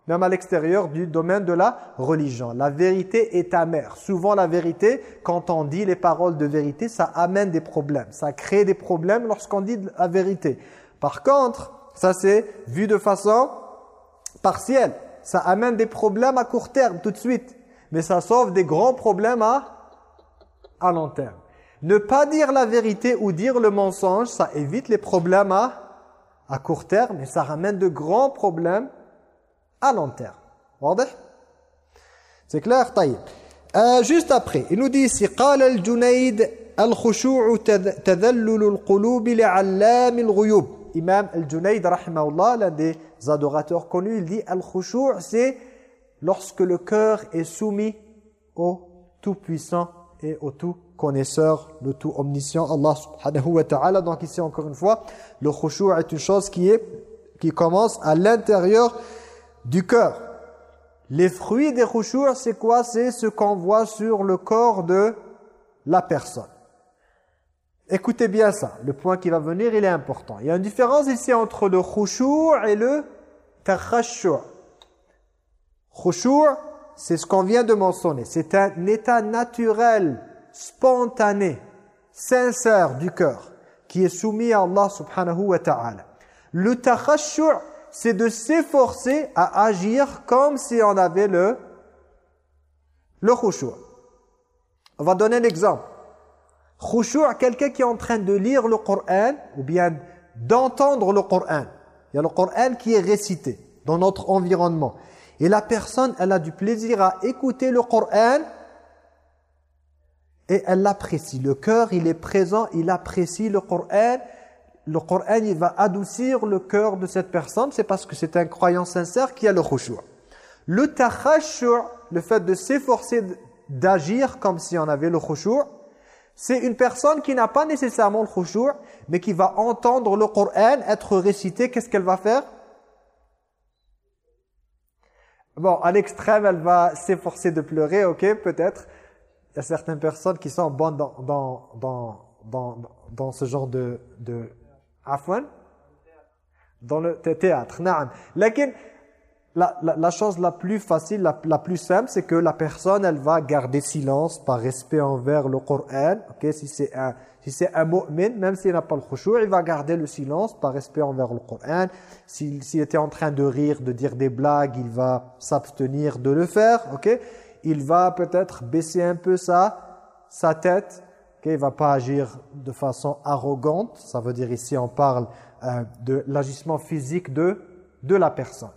S1: Même à l'extérieur du domaine de la religion. La vérité est amère. Souvent, la vérité, quand on dit les paroles de vérité, ça amène des problèmes. Ça crée des problèmes lorsqu'on dit la vérité. Par contre, ça, c'est vu de façon partielle. Ça amène des problèmes à court terme tout de suite. Mais ça sauve des grands problèmes à, à long terme. Ne pas dire la vérité ou dire le mensonge, ça évite les problèmes à, à court terme et ça ramène de grands problèmes à long terme. C'est clair euh, Juste après, il nous dit ici « Qala al-Junayd al-khushu'u tadallulu al-qulubi » Imam al-Junayd l'un des adorateurs connus, il dit al-khushu' c'est lorsque le cœur est soumis au tout-puissant et au tout-connaisseur, le tout-omniscient, Allah subhanahu wa ta'ala. Donc ici encore une fois, le khushu' est une chose qui, est, qui commence à l'intérieur du cœur. Les fruits des khushu' c'est quoi? C'est ce qu'on voit sur le corps de la personne. Écoutez bien ça, le point qui va venir, il est important. Il y a une différence ici entre le khushu' et le takhashu'. Khushu', c'est ce qu'on vient de mentionner. C'est un état naturel, spontané, sincère du cœur, qui est soumis à Allah subhanahu wa ta'ala. Le takhashu' c'est de s'efforcer à agir comme si on avait le le khushu'. On va donner un exemple. Khushu', quelqu'un qui est en train de lire le Coran ou bien d'entendre le Coran. Il y a le Coran qui est récité dans notre environnement. Et la personne, elle a du plaisir à écouter le Coran et elle l'apprécie. Le cœur, il est présent, il apprécie le Coran. Le Coran, il va adoucir le cœur de cette personne. C'est parce que c'est un croyant sincère qui a le khushu'. Le takhashu', le fait de s'efforcer d'agir comme si on avait le khushu', c'est une personne qui n'a pas nécessairement le khushu', mais qui va entendre le Coran être récité. Qu'est-ce qu'elle va faire? Bon, à l'extrême, elle va s'efforcer de pleurer, ok, peut-être il y a certaines personnes qui sont bonnes dans, dans, dans, dans, dans ce genre de... de afwan? Dans le théâtre. Naam. La, la, la, chose la plus facile, la, plus simple, c'est que la personne, elle va garder silence par respect envers le Coran. ok? Si c'est un, si c'est un mu'min, même s'il n'a pas le khushu', il va garder le silence par respect envers le Coran. S'il était en train de rire, de dire des blagues, il va s'abstenir de le faire. ok? Il va peut-être baisser un peu sa, sa tête, qu'il ne va pas agir de façon arrogante, ça veut dire ici on parle euh, de l'agissement physique de, de la personne.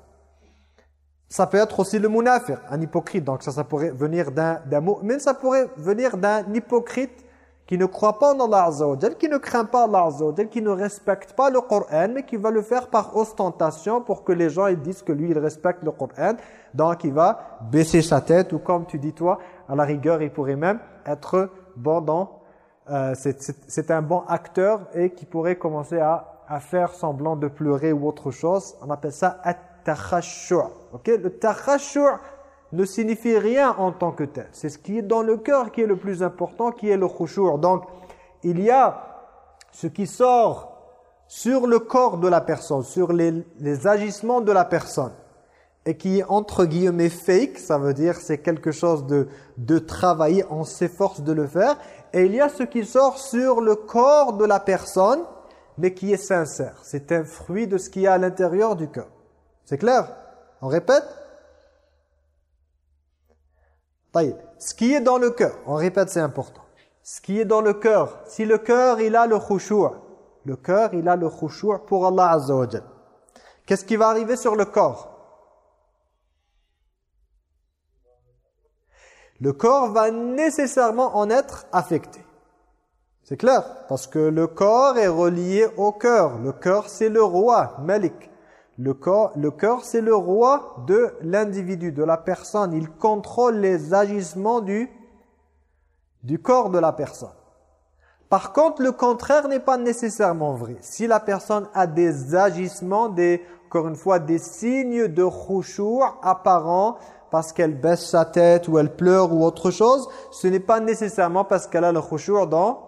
S1: Ça peut être aussi le munafir, un hypocrite, donc ça, ça pourrait venir d'un mais ça pourrait venir d'un hypocrite qui ne croit pas en Allah Azza qui ne craint pas Allah Azza qui ne respecte pas le Coran, mais qui va le faire par ostentation pour que les gens ils disent que lui, il respecte le Coran. Donc, il va baisser sa tête, ou comme tu dis toi, à la rigueur, il pourrait même être bon dans... Euh, c'est un bon acteur et qui pourrait commencer à, à faire semblant de pleurer ou autre chose. On appelle ça at Ok, Le takhashu' ne signifie rien en tant que tel. C'est ce qui est dans le cœur qui est le plus important, qui est le khushu'. Donc, il y a ce qui sort sur le corps de la personne, sur les, agissements de la personne, et qui est entre guillemets fake, ça veut dire c'est quelque chose de, de on s'efforce de le faire, et il y a ce qui sort sur le corps de la personne, mais qui est sincère. C'est un fruit de ce qu'il y a à l'intérieur du cœur. C'est clair? On répète? Ce qui est dans le cœur, on répète, c'est important. Ce qui est dans le cœur, si le cœur, il a le khushu', le cœur, il a le khushu' pour Allah Azza wa Qu'est-ce qui va arriver sur le corps? Le corps va nécessairement en être affecté. C'est clair? Parce que le corps est relié au cœur. Le cœur, c'est le roi, Malik. Le corps, cœur c'est le roi de l'individu, de la personne. Il contrôle les agissements du, du corps de la personne. Par contre, le contraire n'est pas nécessairement vrai. Si la personne a des agissements, des, encore une fois, des signes de khushu' apparents, parce qu'elle baisse sa tête ou elle pleure ou autre chose, ce n'est pas nécessairement parce qu'elle a le khushu' dans,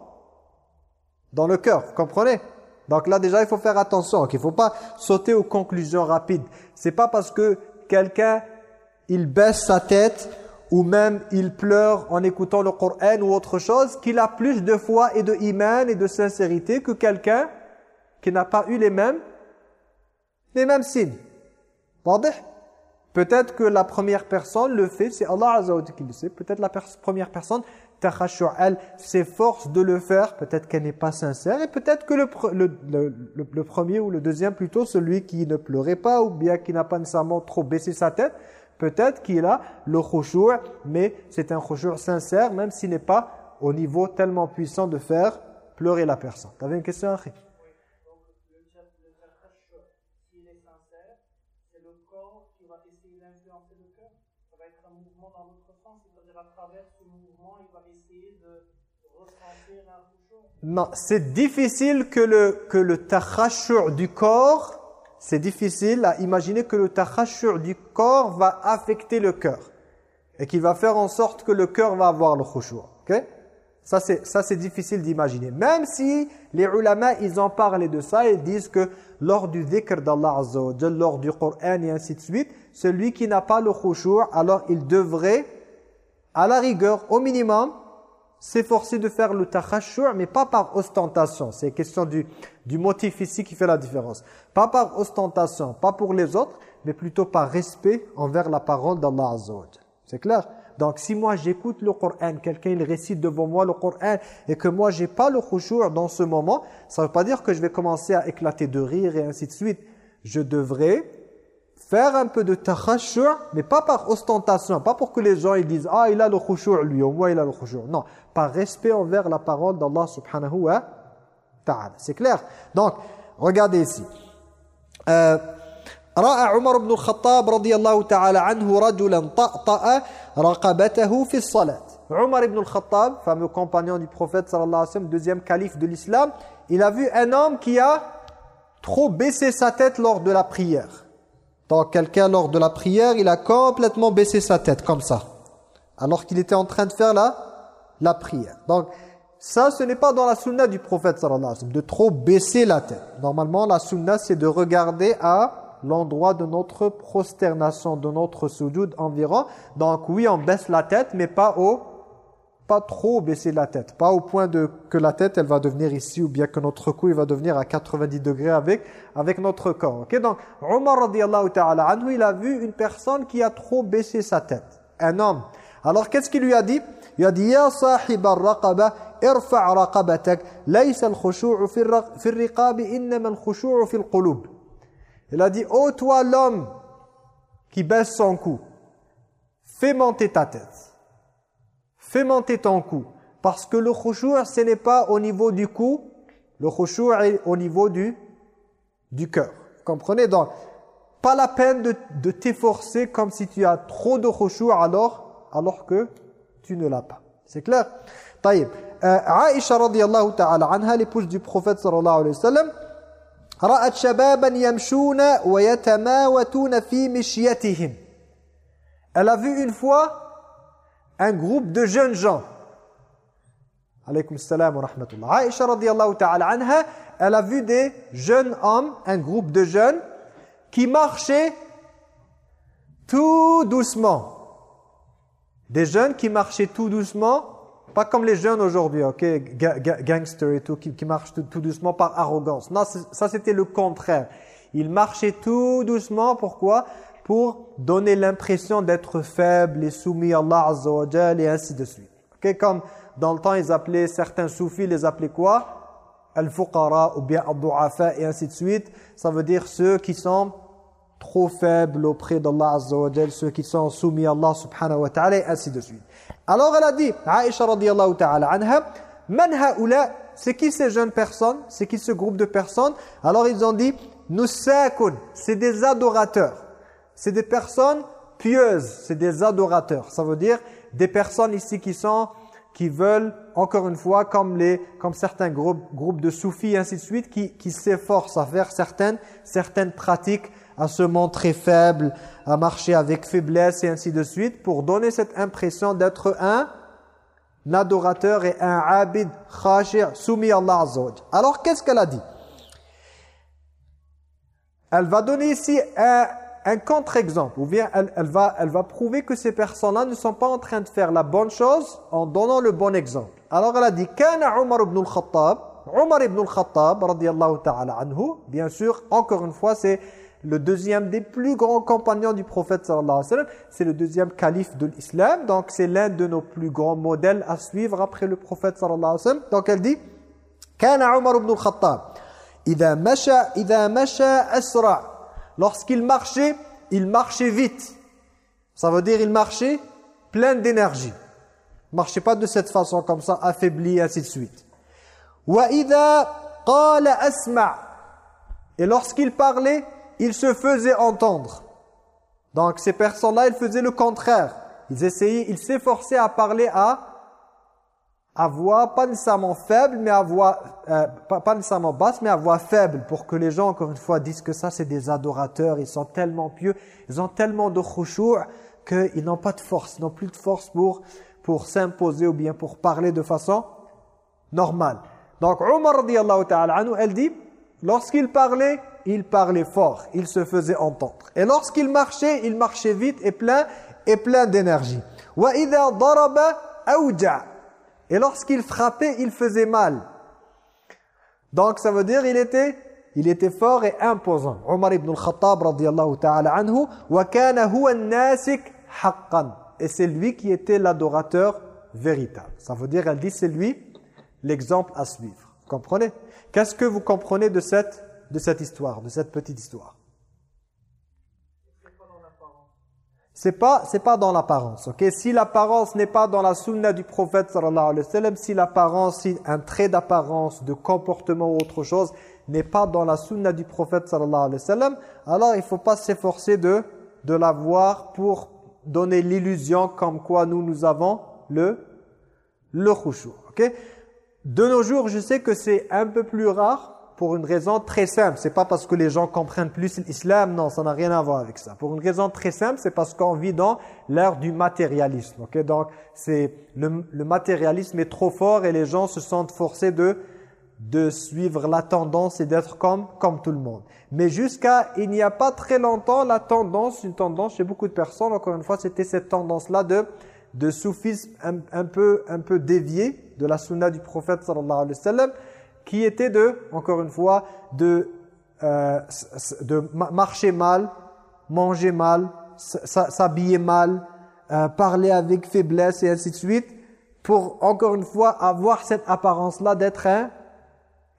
S1: dans le cœur. Comprenez? Donc là déjà il faut faire attention, qu'il ne faut pas sauter aux conclusions rapides. C'est pas parce que quelqu'un il baisse sa tête ou même il pleure en écoutant le Coran ou autre chose qu'il a plus de foi et de iman et de sincérité que quelqu'un qui n'a pas eu les mêmes les mêmes signes. Peut-être que la première personne le fait, c'est Allah Azza qui le sait. Peut-être la première personne elle s'efforce de le faire, peut-être qu'elle n'est pas sincère, et peut-être que le, premier ou le deuxième, plutôt celui qui ne pleurait pas, ou bien qui n'a pas nécessairement trop baissé sa tête, peut-être qu'il a le khushu', mais c'est un khushu' sincère, même s'il n'est pas au niveau tellement puissant de faire pleurer la personne. Tu avais une question, Akhi c'est difficile que le, que le du corps, c'est difficile à imaginer que le takhashur du corps va affecter le cœur. Et qu'il va faire en sorte que le cœur va avoir le khushu'. ok? Ça, c'est difficile d'imaginer. Même si les ulama, ils ont parlé de ça, ils disent que lors du dhikr d'Allah Azza lors du Coran et ainsi de suite, celui qui n'a pas le khushu', alors il devrait, à la rigueur, au minimum, s'efforcer de faire le takhashur, mais pas par ostentation. C'est question du, du motif ici qui fait la différence. Pas par ostentation, pas pour les autres, mais plutôt par respect envers la parole d'Allah Azza C'est clair? Donc si moi j'écoute le Coran, quelqu'un il récite devant moi le Coran et que moi j'ai pas le khushu' dans ce moment, ça veut pas dire que je vais commencer à éclater de rire et ainsi de suite. Je devrais faire un peu de takhashur, mais pas par ostentation, pas pour que les gens ils disent « Ah, il a le khushu' lui, au moins il a le khushu'. » Non, par respect envers la parole d'Allah subhanahu wa ta'ala. C'est clair Donc, regardez ici. Euh, رأى عمر بن الخطاب رضي الله تعالى عنه رجلا طأطأ رقبته في الصلاة Umar ibn al-Khattab, fameux compagnon du prophète sallallahu alayhi wa sallam, deuxième calife de l'islam, il a vu un homme qui a trop baissé sa tête lors de la prière. donc quelqu'un lors de la prière, il a complètement baissé sa tête comme ça. Alors qu'il était en train de faire la, la prière. Donc ça, ce n'est pas dans la sunna du prophète sallallahu de trop baisser la tête. Normalement, la sunna, c'est de regarder à l'endroit de notre prosternation, de notre soujoud environ. Donc oui, on baisse la tête, mais pas au pas trop baisser la tête, pas au point de que la tête elle va devenir ici ou bien que notre cou il va devenir à 90 degrés avec avec notre corps. OK donc Omar radiyallahu ta'ala anhu, il a vu une personne qui a trop baissé sa tête, un homme. Alors qu'est-ce qu'il lui a dit? Il a dit ya sahib ar-raqaba irfa' raqabatak laysa al-khushu'u fi. Il a dit, oh toi l'homme qui baisse son cou, fais monter ta tête. Fais monter ton cou. Parce que le khushu' ce n'est pas au niveau du cou, le khushu' est au niveau du, du cœur. Comprenez donc Pas la peine de, de t'efforcer comme si tu as trop de khushu' alors, alors que tu ne l'as pas. C'est clair Taïb. Euh, Aïcha radiyallahu ta'ala anha, l'épouse du prophète sallallahu alayhi wa sallam, رأت شبابا يمشون ويتماوتون في مشيتهم Elle a vu une fois un groupe de jeunes gens. Alaykoum salam wa rahmatullah. Aïcha radiyallahu ta'ala anha, elle a vu des jeunes hommes, un groupe de jeunes, qui marchaient tout doucement. Des jeunes qui marchaient tout doucement pas comme les jeunes aujourd'hui, ok, gangsters et tout, qui, marchent tout, doucement par arrogance. Non, ça c'était le contraire. Ils marchaient tout doucement, pourquoi? Pour donner l'impression d'être faible et soumis à Allah Azza wa et ainsi de suite. Ok, comme dans le temps ils appelaient certains soufis, les appelaient quoi? Al-fuqara ou bien al-du'afa et ainsi de suite. Ça veut dire ceux qui sont trop faibles auprès d'Allah Azza wa ceux qui sont soumis à Allah subhanahu wa ta'ala et ainsi de suite. Alors elle a dit, Aïcha radiyallahu ta'ala anha, Man haoula, c'est qui ces jeunes personnes? C'est qui ce groupe de personnes? Alors ils ont dit, Nusakun, c'est des adorateurs. C'est des personnes pieuses, c'est des adorateurs. Ça veut dire des personnes ici qui sont qui veulent, encore une fois, comme, les, comme certains groupes, de soufis et ainsi de suite, qui, qui s'efforcent à faire certaines, certaines pratiques à se montrer faible, à marcher avec faiblesse et ainsi de suite, pour donner cette impression d'être un, adorateur et un abid, khashir, soumis à Allah Azza Alors qu'est-ce qu'elle a dit? Elle va donner ici un, un contre-exemple, ou bien elle, elle, va, elle va prouver que ces personnes-là ne sont pas en train de faire la bonne chose en donnant le bon exemple. Alors elle a dit, « Kana Umar ibn al-Khattab » Umar ibn al-Khattab, radiallahu ta'ala anhu, bien sûr, encore une fois, c'est le deuxième des plus grands compagnons du prophète sallallahu alayhi wa sallam, c'est le deuxième calife de l'islam, donc c'est l'un de nos plus grands modèles à suivre après le prophète sallallahu alayhi wa sallam. Donc elle dit, Kana Umar ibn al-Khattab, إذا مشى إذا مشى أسرع Lorsqu'il marchait, il marchait vite. Ça veut dire il marchait plein d'énergie. Il marchait pas de cette façon comme ça, affaibli, ainsi de suite. Et lorsqu'il parlait, il se faisait entendre. Donc ces personnes-là, ils faisaient le contraire. Ils essayaient, ils s'efforçaient à parler à à voix pas nécessairement faible, mais à voix, euh, pas, nécessairement basse, mais à voix faible, pour que les gens, encore une fois, disent que ça, c'est des adorateurs, ils sont tellement pieux, ils ont tellement de khushu' qu'ils n'ont pas de force, ils n'ont plus de force pour, pour s'imposer ou bien pour parler de façon normale. Donc Omar, elle dit, lorsqu'il parlait, il parlait fort, il se faisait entendre. Et lorsqu'il marchait, il marchait vite et plein et plein d'énergie. Et lorsqu'il frappait, il faisait mal. Donc ça veut dire il était il était fort et imposant. Omar ibn al-Khattab radiyallahu ta'ala anhu wa kana huwa an-nasik haqqan. Et c'est lui qui était l'adorateur véritable. Ça veut dire elle dit c'est lui l'exemple à suivre. Vous comprenez? Qu'est-ce que vous comprenez de cette de cette histoire, de cette petite histoire? C'est pas c'est pas dans l'apparence. OK? Si l'apparence n'est pas dans la sunna du prophète sallallahu alayhi wa sallam, si l'apparence si un trait d'apparence, de comportement ou autre chose n'est pas dans la sunna du prophète sallallahu alayhi wa sallam, alors il faut pas s'efforcer de de l'avoir pour donner l'illusion comme quoi nous nous avons le le khushu. OK? De nos jours, je sais que c'est un peu plus rare pour une raison très simple. C'est pas parce que les gens comprennent plus l'islam, non, ça n'a rien à voir avec ça. Pour une raison très simple, c'est parce qu'on vit dans l'ère du matérialisme. ok? Donc, c'est le, le, matérialisme est trop fort et les gens se sentent forcés de de suivre la tendance et d'être comme comme tout le monde. Mais jusqu'à il n'y a pas très longtemps, la tendance, une tendance chez beaucoup de personnes, encore une fois, c'était cette tendance-là de de soufisme un, un, peu un peu dévié de la sunna du prophète sallallahu alayhi wa sallam qui était de, encore une fois, de, euh, de marcher mal, manger mal, s'habiller mal, euh, parler avec faiblesse et ainsi de suite, pour, encore une fois, avoir cette apparence-là d'être un,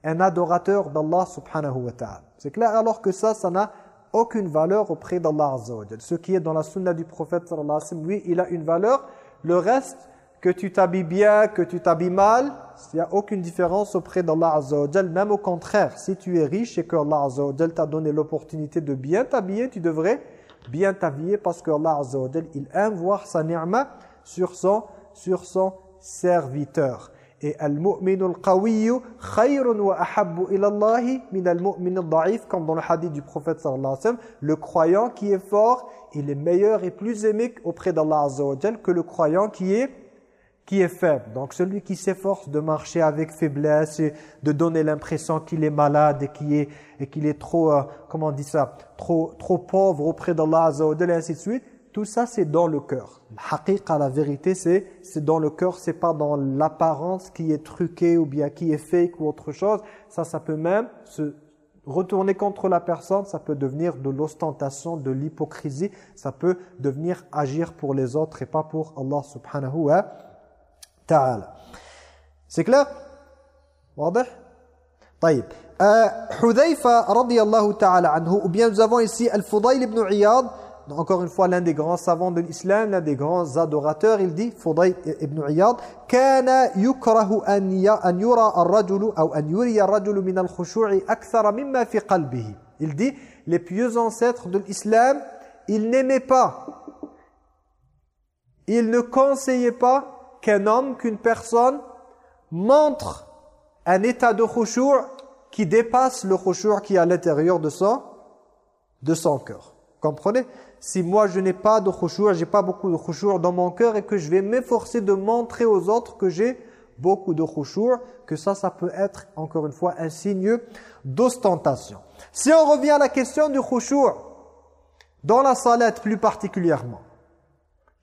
S1: un adorateur d'Allah subhanahu wa ta'ala. C'est clair alors que ça, ça n'a aucune valeur auprès d'Allah azza Ce qui est dans la sunna du prophète sallallahu alayhi wa sallam, lui, il a une valeur. Le reste, que tu t'habilles bien, que tu t'habilles mal, il n'y a aucune différence auprès d'Allah Azza wa Même au contraire, si tu es riche et que Allah t'a donné l'opportunité de bien t'habiller, tu devrais bien t'habiller parce que Allah Azza wa il aime voir sa ni'ma sur son, sur son serviteur. Et al-mu'minu al-qawiyyu khayrun wa ahabbu ila Allah min al-mu'min comme dans le hadith du prophète sallallahu alayhi wa sallam, le croyant qui est fort, il est meilleur et plus aimé auprès d'Allah Azza wa que le croyant qui est qui est faible. Donc celui qui s'efforce de marcher avec faiblesse et de donner l'impression qu'il est malade et qu'il est, et est trop, euh, comment on dit ça, trop, trop pauvre auprès d'Allah et ainsi de suite, tout ça c'est dans le cœur. à la vérité, c'est c'est dans le cœur, c'est pas dans l'apparence qui est truquée ou bien qui est fake ou autre chose. Ça, ça peut même se retourner contre la personne, ça peut devenir de l'ostentation, de l'hypocrisie, ça peut devenir agir pour les autres et pas pour Allah subhanahu wa تعالى C'est واضح طيب حذيفة رضي الله تعالى عنه ou bien nous avons ici Al-Fudayl ibn encore une fois l'un des grands savants de l'islam l'un des grands adorateurs il dit Fudayl ibn Iyad كان يكره أن يرى الرجل أو أن يري الرجل من الخشوع أكثر مما في قلبه il dit les pieux ancêtres de l'islam ils n'aimaient pas ils ne conseillaient pas qu'un homme, qu'une personne montre un état de khushu' qui dépasse le khushu' qui est à l'intérieur de son, de son cœur. Comprenez? Si moi je n'ai pas de khushu', j'ai pas beaucoup de khushu' dans mon cœur et que je vais m'efforcer de montrer aux autres que j'ai beaucoup de khushu', que ça, ça peut être, encore une fois, un signe d'ostentation. Si on revient à la question du khushu' dans la salette plus particulièrement,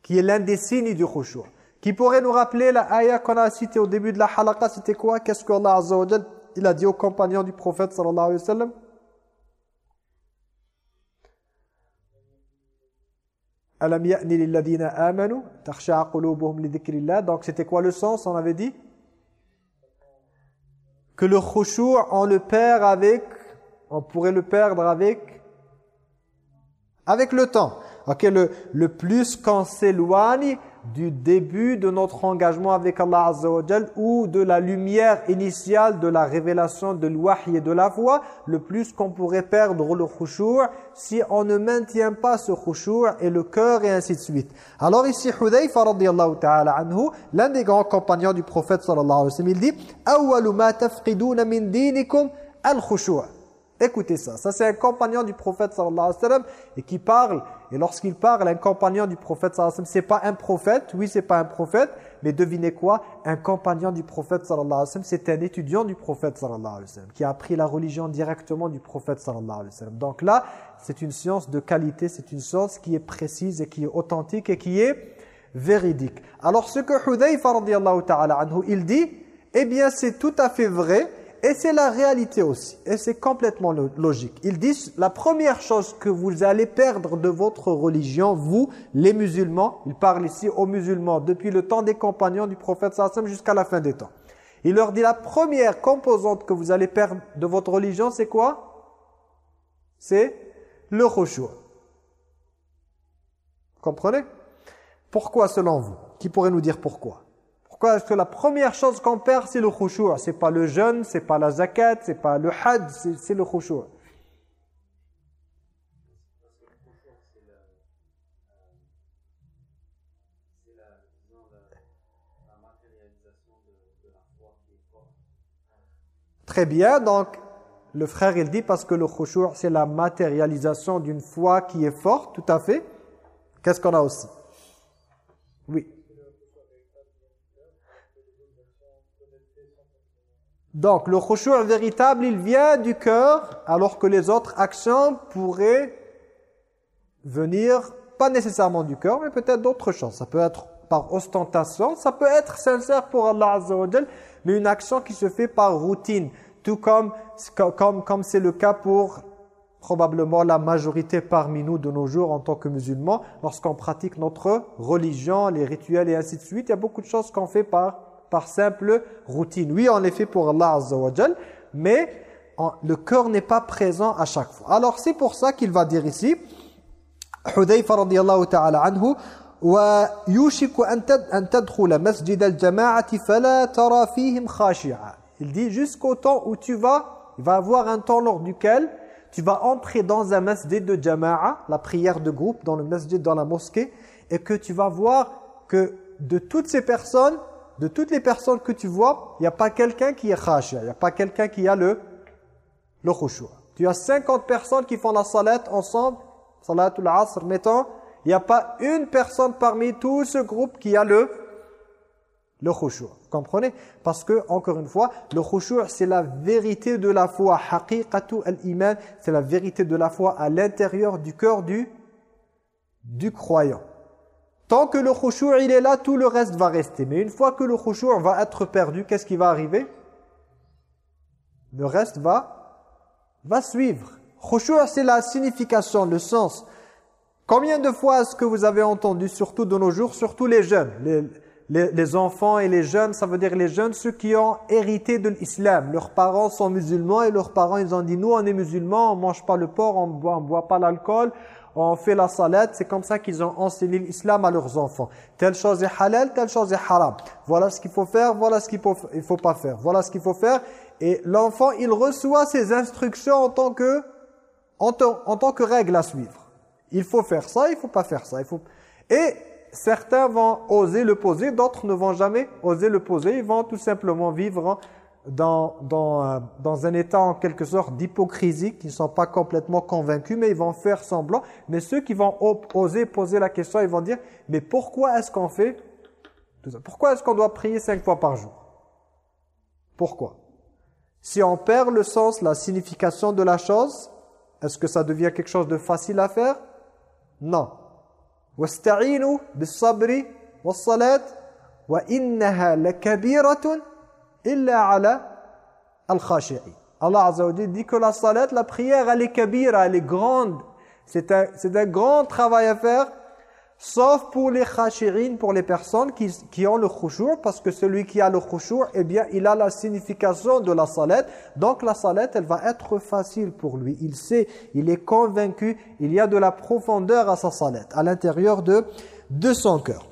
S1: qui est l'un des signes du khushu', qui pourrait nous rappeler la ayah qu'on a citée au début de la halaqa, c'était quoi? Qu'est-ce qu'Allah Azza wa il a dit aux compagnons du prophète sallallahu alayhi wa sallam? Alam ya'ni lilladina amanu takhsha'a qulubuhum li dhikrillah. Donc c'était quoi le sens? On avait dit que le khushu' on le perd avec on pourrait le perdre avec avec le temps. OK, le le plus qu'on s'éloigne du début de notre engagement avec Allah Azza ou de la lumière initiale de la révélation de l'wahy et de la foi, le plus qu'on pourrait perdre le khushu' si on ne maintient pas ce khushu' et le cœur et ainsi de suite. Alors ici Hudayfa radiyallahu anhu, l'un des grands compagnons du prophète sallallahu alayhi wa sallam, il dit « Awwalu ma tafqiduna min dinikum al-khushu' » Écoutez ça, ça c'est un compagnon du prophète sallallahu alayhi wa sallam et qui parle, et lorsqu'il parle, un compagnon du prophète sallallahu alayhi wa sallam, c'est pas un prophète, oui c'est pas un prophète, mais devinez quoi? Un compagnon du prophète sallallahu alayhi wa sallam, c'est un étudiant du prophète sallallahu alayhi wa sallam, qui a appris la religion directement du prophète sallallahu alayhi wa sallam. Donc là, c'est une science de qualité, c'est une science qui est précise et qui est authentique et qui est véridique. Alors ce que Hudayfa ta'ala anhu, il dit, eh bien c'est tout à fait vrai et c'est la réalité aussi. Et c'est complètement logique. Ils disent, la première chose que vous allez perdre de votre religion, vous, les musulmans, il parle ici aux musulmans depuis le temps des compagnons du prophète sallam jusqu'à la fin des temps. Il leur dit, la première composante que vous allez perdre de votre religion, c'est quoi? C'est le khushu'. Comprenez? Pourquoi selon vous? Qui pourrait nous dire pourquoi? Est-ce que la première chose qu'on perd, c'est le khushu' C'est pas le jeûne, c'est pas la zakat, c'est pas le had, c'est le khushu' Très bien, donc le frère il dit parce que le khushu' c'est la matérialisation d'une foi qui est forte, tout à fait. Qu'est-ce qu'on a aussi? Oui. Donc, le khushu' véritable, il vient du cœur, alors que les autres actions pourraient venir, pas nécessairement du cœur, mais peut-être d'autres choses. Ça peut être par ostentation, ça peut être sincère pour Allah Azza wa mais une action qui se fait par routine, tout comme comme comme c'est le cas pour probablement la majorité parmi nous de nos jours en tant que musulmans, lorsqu'on pratique notre religion, les rituels et ainsi de suite, il y a beaucoup de choses qu'on fait par par simple routine. Oui, on les fait pour Allah Azza wa mais le cœur n'est pas présent à chaque fois. Alors c'est pour ça qu'il va dire ici, Hudayfa radiyallahu ta'ala anhu, ويوشك أن تدخل مسجد الجماعة فلا ترى فيهم خاشعا il dit jusqu'au temps où tu vas il va avoir un temps lors duquel tu vas entrer dans un masjid de jama'a la prière de groupe dans le masjid dans la mosquée et que tu vas voir que de toutes ces personnes de toutes les personnes que tu vois, il n'y a pas quelqu'un qui est khashia, il n'y a pas quelqu'un qui a le, le. Tu as 50 personnes qui font la salat ensemble, salatul asr, mettons, il n'y a pas une personne parmi tout ce groupe qui a le, le. Comprenez? Parce que, encore une fois, le khushu' c'est la vérité de la foi, haqiqatu al-iman, c'est la vérité de la foi à l'intérieur du cœur du, du croyant. Tant que le khushu' il est là, tout le reste va rester. Mais une fois que le khushu' va être perdu, qu'est-ce qui va arriver? Le reste va, va suivre. Khushu' c'est la signification, le sens. Combien de fois est-ce que vous avez entendu, surtout de nos jours, surtout les jeunes, les, enfants et les jeunes, ça veut dire les jeunes, ceux qui ont hérité de l'islam. Leurs parents sont musulmans et leurs parents, ils ont dit, nous on est musulmans, on mange pas le porc, on on boit pas l'alcool, on fait la salat, c'est comme ça qu'ils ont enseigné l'islam à leurs enfants. Telle chose est halal, telle chose est haram. Voilà ce qu'il faut faire, voilà ce qu'il faut, il faut pas faire. Voilà ce qu'il faut faire. Et l'enfant, il reçoit ces instructions en tant que, en, tant que règle à suivre. Il faut faire ça, il faut pas faire ça. Il faut... Et certains vont oser le poser, d'autres ne vont jamais oser le poser. Ils vont tout simplement vivre dans, dans, euh, dans un état en quelque sorte d'hypocrisie, qui ne sont pas complètement convaincus, mais ils vont faire semblant. Mais ceux qui vont oser poser la question, ils vont dire, mais pourquoi est-ce qu'on fait tout ça Pourquoi est-ce qu'on doit prier cinq fois par jour Pourquoi Si on perd le sens, la signification de la chose, est-ce que ça devient quelque chose de facile à faire Non. وَاسْتَعِينُوا بِالصَّبْرِ وَالصَّلَاةِ وَإِنَّهَا لَكَبِيرَةٌ illa ala al-khashi'i. Allah Azza wa dit que la salat, la prière, elle est kabira, elle est grande. C'est un, un grand travail à faire, sauf pour les khashi'in, pour les personnes qui, qui ont le khushu', parce que celui qui a le khushu', eh bien, il a la signification de la salat. Donc la salat, elle va être facile pour lui. Il sait, il est convaincu, il y a de la profondeur à sa salat, à l'intérieur de, de son cœur.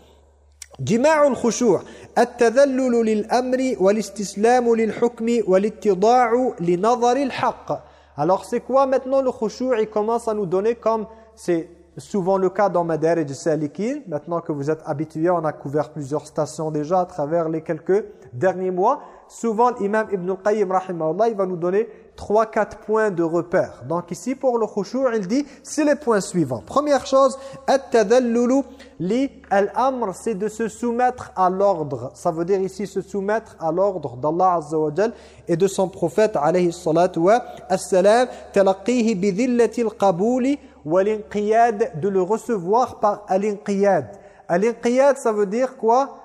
S1: جماع الخشوع التذلل للأمر والاستسلام للحكم والاتضاع لنظر الحق alors c'est quoi maintenant le khushu' il commence à nous donner comme c'est souvent le cas dans Madarij Salikin maintenant que vous êtes habitués on a couvert plusieurs stations déjà à travers les quelques derniers mois souvent l'imam Ibn al-Qayyim rahimahullah il va nous donner trois, quatre points de repère. Donc ici, pour le khushu' il dit, c'est les points suivants. Première chose, c'est de se soumettre à l'ordre. Ça veut dire ici se soumettre à l'ordre d'Allah Azza wa Jal et de son prophète alayhi salatu wa as-salam, talaqihi bi al-qabuli wa de le recevoir par al-inqiyad. Al-inqiyad, ça veut dire quoi?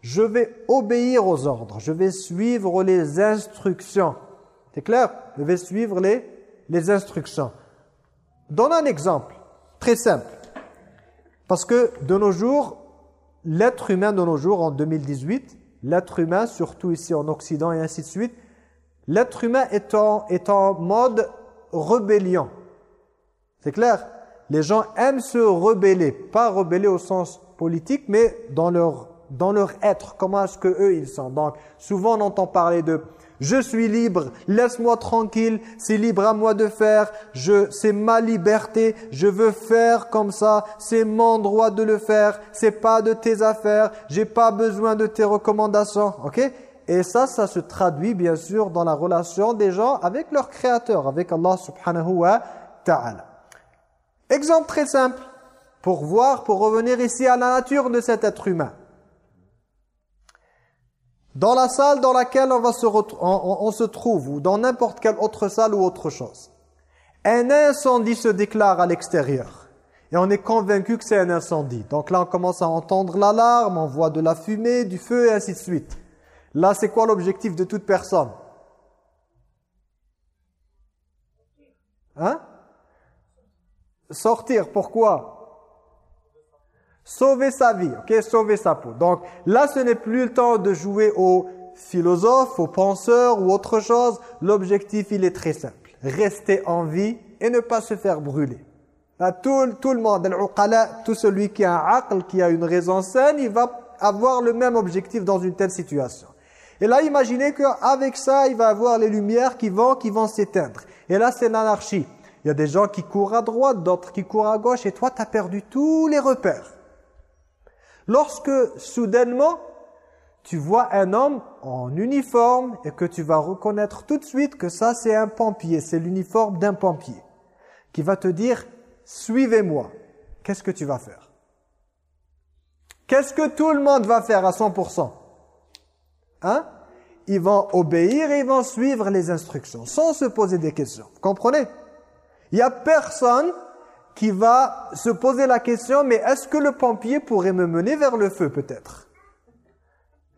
S1: Je vais obéir aux ordres, je vais suivre les instructions. C'est clair Je vais suivre les, les instructions. Donne un exemple, très simple. Parce que de nos jours, l'être humain de nos jours, en 2018, l'être humain, surtout ici en Occident et ainsi de suite, l'être humain est en, mode rébellion. C'est clair Les gens aiment se rebeller, pas rebeller au sens politique, mais dans leur, dans leur être, comment est-ce que eux ils sont. Donc, souvent on entend parler de je suis libre, laisse-moi tranquille, c'est libre à moi de faire, c'est ma liberté, je veux faire comme ça, c'est mon droit de le faire, c'est pas de tes affaires, j'ai pas besoin de tes recommandations, ok? Et ça, ça se traduit bien sûr dans la relation des gens avec leur créateur, avec Allah subhanahu wa ta'ala. Exemple très simple, pour voir, pour revenir ici à la nature de cet être humain. Dans la salle dans laquelle on, va se, on, se trouve, ou dans n'importe quelle autre salle ou autre chose, un incendie se déclare à l'extérieur. Et on est convaincu que c'est un incendie. Donc là, on commence à entendre l'alarme, on voit de la fumée, du feu et ainsi de suite. Là, c'est quoi l'objectif de toute personne? Hein? Sortir, pourquoi? Sauver sa vie, ok? Sauver sa peau. Donc là, ce n'est plus le temps de jouer aux philosophes, aux penseurs ou autre chose. L'objectif, il est très simple. Rester en vie et ne pas se faire brûler. Tout le monde, tout celui qui a un aql, qui a une raison saine, il va avoir le même objectif dans une telle situation. Et là, imaginez qu'avec ça, il va avoir les lumières qui vont, qui vont s'éteindre. Et là, c'est l'anarchie. Il y a des gens qui courent à droite, d'autres qui courent à gauche, et toi, tu as perdu tous les repères. Lorsque, soudainement, tu vois un homme en uniforme et que tu vas reconnaître tout de suite que ça, c'est un pompier, c'est l'uniforme d'un pompier, qui va te dire « Suivez-moi », qu'est-ce que tu vas faire? Qu'est-ce que tout le monde va faire à 100% Hein? Ils vont obéir et ils vont suivre les instructions, sans se poser des questions. Vous comprenez? Il n'y a personne qui va se poser la question, mais est-ce que le pompier pourrait me mener vers le feu peut-être?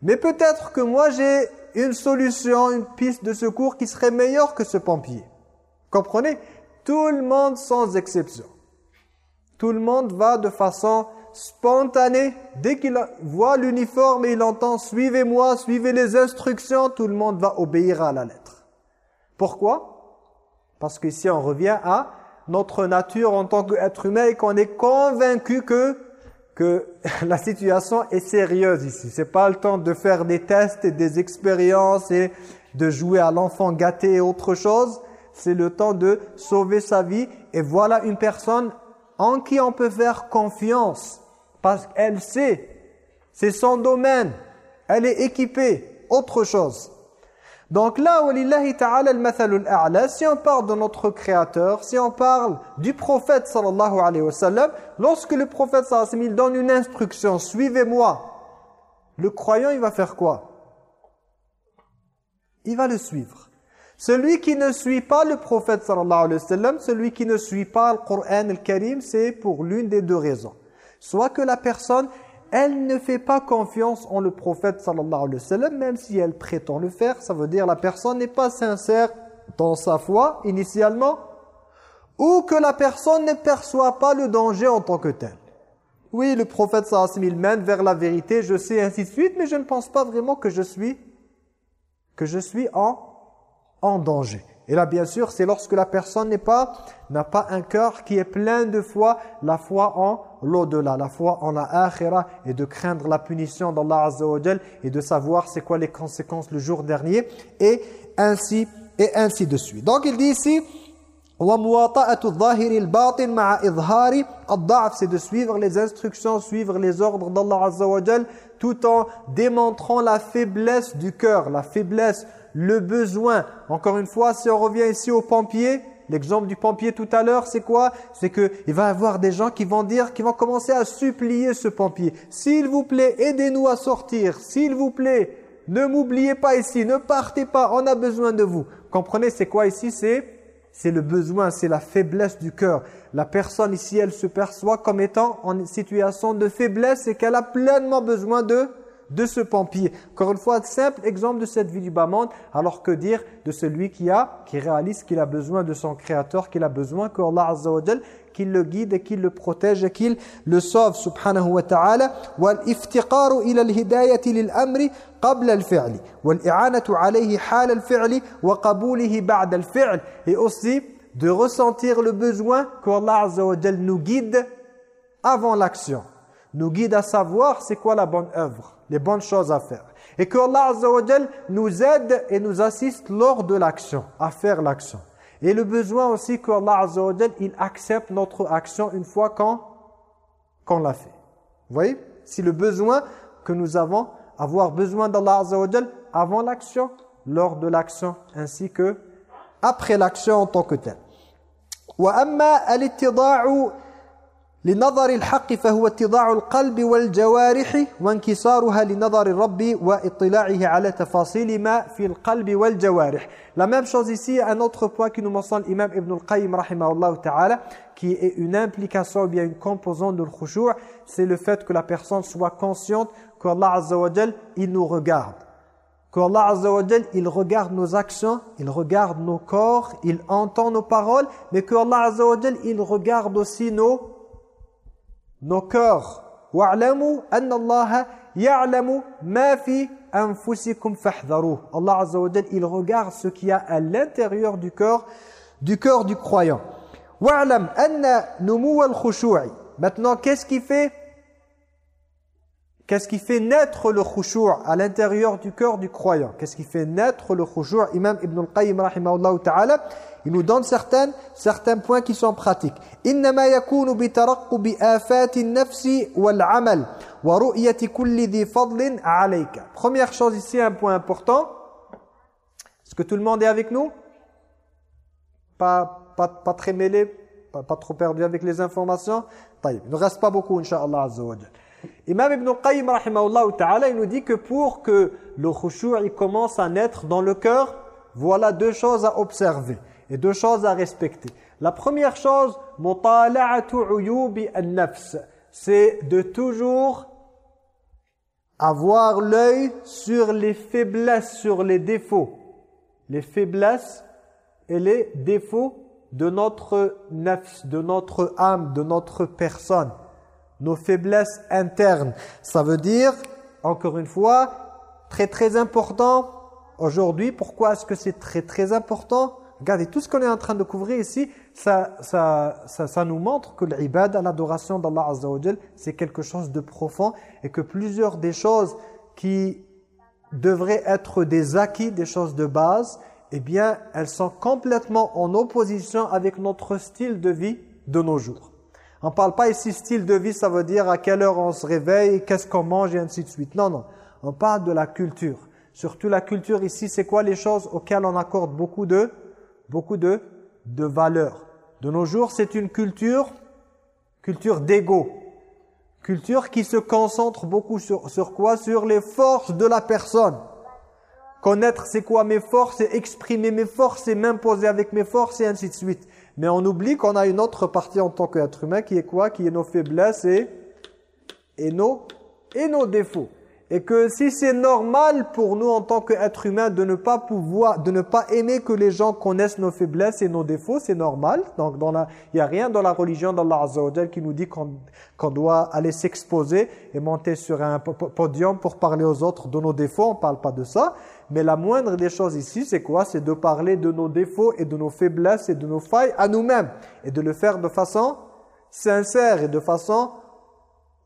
S1: Mais peut-être que moi j'ai une solution, une piste de secours qui serait meilleure que ce pompier. Comprenez? Tout le monde sans exception. Tout le monde va de façon spontanée. Dès qu'il voit l'uniforme et il entend « suivez-moi, suivez les instructions », tout le monde va obéir à la lettre. Pourquoi? Parce qu'ici, on revient à notre nature en tant qu'être humain et qu'on est convaincu que, que la situation est sérieuse ici. C'est pas le temps de faire des tests et des expériences et de jouer à l'enfant gâté et autre chose. C'est le temps de sauver sa vie. Et voilà une personne en qui on peut faire confiance. Parce qu'elle sait. C'est son domaine. Elle est équipée. Autre chose. Donc là, ta'ala al si on parle de notre Créateur, si on parle du prophète sallallahu alayhi wa sallam, lorsque le prophète sallallahu alayhi wa sallam donne une instruction, suivez-moi, le croyant, il va faire quoi? Il va le suivre. Celui qui ne suit pas le prophète sallallahu alayhi wa sallam, celui qui ne suit pas le Coran al-Karim, c'est pour l'une des deux raisons. Soit que la personne elle ne fait pas confiance en le prophète sallallahu alayhi wa sallam, même si elle prétend le faire, ça veut dire la personne n'est pas sincère dans sa foi initialement, ou que la personne ne perçoit pas le danger en tant que tel. Oui, le prophète sallallahu alayhi wa sallam mène vers la vérité, je sais, ainsi de suite, mais je ne pense pas vraiment que je suis, que je suis en, en danger. Et là, bien sûr, c'est lorsque la personne n'est pas n'a pas un cœur qui est plein de foi, la foi en l'au-delà, la foi en la akhira et de craindre la punition d'Allah Azza wa et de savoir c'est quoi les conséquences le jour dernier et ainsi et ainsi de suite. Donc il dit ici c'est de suivre les instructions, suivre les ordres d'Allah Azza wa tout en démontrant la faiblesse du cœur, la faiblesse le besoin. Encore une fois, si on revient ici au pompier, l'exemple du pompier tout à l'heure, c'est quoi? C'est qu'il va y avoir des gens qui vont dire, qui vont commencer à supplier ce pompier. S'il vous plaît, aidez-nous à sortir. S'il vous plaît, ne m'oubliez pas ici, ne partez pas, on a besoin de vous. Comprenez, c'est quoi ici? C'est c'est le besoin, c'est la faiblesse du cœur. La personne ici, elle se perçoit comme étant en situation de faiblesse et qu'elle a pleinement besoin de de ce pampir. Encore une fois, simple exemple de cette vie du bas monde, alors que dire de celui qui a, qui réalise qu'il a besoin de son Créateur, qu'il a besoin que Allah Azza wa qu'il le guide et qu'il le protège et qu'il le sauve subhanahu wa ta'ala والافتقار إلى الهداية للأمر قبل الفعل والإعانة عليه حال الفعل وقبوله بعد الفعل et aussi de ressentir le besoin que Allah Azza wa nous guide avant l'action nous guide à savoir c'est quoi la bonne œuvre les bonnes choses à faire et que Allah Azza wa nous aide et nous assiste lors de l'action à faire l'action et le besoin aussi que Allah Azza wa il accepte notre action une fois qu'on l'a fait. Vous voyez Si le besoin que nous avons, avoir besoin d'Allah Azza wa avant l'action, lors de l'action, ainsi que après l'action en tant que telle. وأما الاتضاع لنظر الحق فهو اتضاع القلب والجوارح وانكسارها لنظر الرب واطلاعه على تفاصيل ما في القلب والجوارح La même chose ici, un autre point qui nous mentionne l'imam Ibn al-Qayyim rahimahullah ta'ala, qui est une implication ou bien une composante de l'khushu' c'est le fait que la personne soit consciente qu'Allah Azza wa Jal, il nous regarde. Qu'Allah Azza wa Jal, il regarde nos actions, il regarde nos corps, il entend nos paroles, mais qu'Allah Azza wa Jal, il regarde aussi nos nos cœurs. Allah Azza wa il regarde ce qu'il y a à l'intérieur du cœur du cœur du croyant. Maintenant, qu'est-ce qui fait Qu'est-ce qui fait naître le khushu' à l'intérieur du cœur du croyant Qu'est-ce qui fait naître le khushu' Imam Ibn al-Qayyim rahimahullah ta'ala, il nous donne certaines, certains points qui sont pratiques. إنما يكون بترقب آفات النفس والعمل ورؤية كل ذي فضل عليك. Première chose ici, un point important. Est-ce que tout le monde est avec nous pas, pas, pas très mêlé, pas, pas trop perdu avec les informations Il ne reste pas beaucoup, Inch'Allah Azza wa Imam Ibn Qayyim ta'ala, il nous dit que pour que le khushu' commence à naître dans le cœur, voilà deux choses à observer et deux choses à respecter. La première chose, c'est de toujours avoir l'œil sur les faiblesses, sur les défauts. Les faiblesses et les défauts de notre nafs, de notre âme, de notre personne nos faiblesses internes. Ça veut dire, encore une fois, très très important aujourd'hui. Pourquoi est-ce que c'est très très important? Regardez, tout ce qu'on est en train de couvrir ici, ça, ça, ça, ça nous montre que l'ibad, l'adoration d'Allah Azza c'est quelque chose de profond et que plusieurs des choses qui devraient être des acquis, des choses de base, eh bien, elles sont complètement en opposition avec notre style de vie de nos jours. On ne parle pas ici style de vie, ça veut dire à quelle heure on se réveille, qu'est-ce qu'on mange et ainsi de suite. Non, non. On parle de la culture. Surtout la culture ici, c'est quoi les choses auxquelles on accorde beaucoup de, beaucoup de, de valeur. De nos jours, c'est une culture, culture d'ego. Culture qui se concentre beaucoup sur, sur quoi? Sur les forces de la personne. Connaître c'est quoi mes forces et exprimer mes forces et m'imposer avec mes forces et ainsi de suite. Mais on oublie qu'on a une autre partie en tant qu'être humain qui est quoi? Qui est nos faiblesses et, et, nos, et nos défauts. Et que si c'est normal pour nous en tant qu'être humain de ne pas pouvoir, de ne pas aimer que les gens connaissent nos faiblesses et nos défauts, c'est normal. Donc il n'y a rien dans la religion d'Allah Azza qui nous dit qu'on doit aller s'exposer et monter sur un podium pour parler aux autres de nos défauts. On ne parle pas de ça. Mais la moindre des choses ici, c'est quoi? C'est de parler de nos défauts et de nos faiblesses et de nos failles à nous-mêmes. Et de le faire de façon sincère et de façon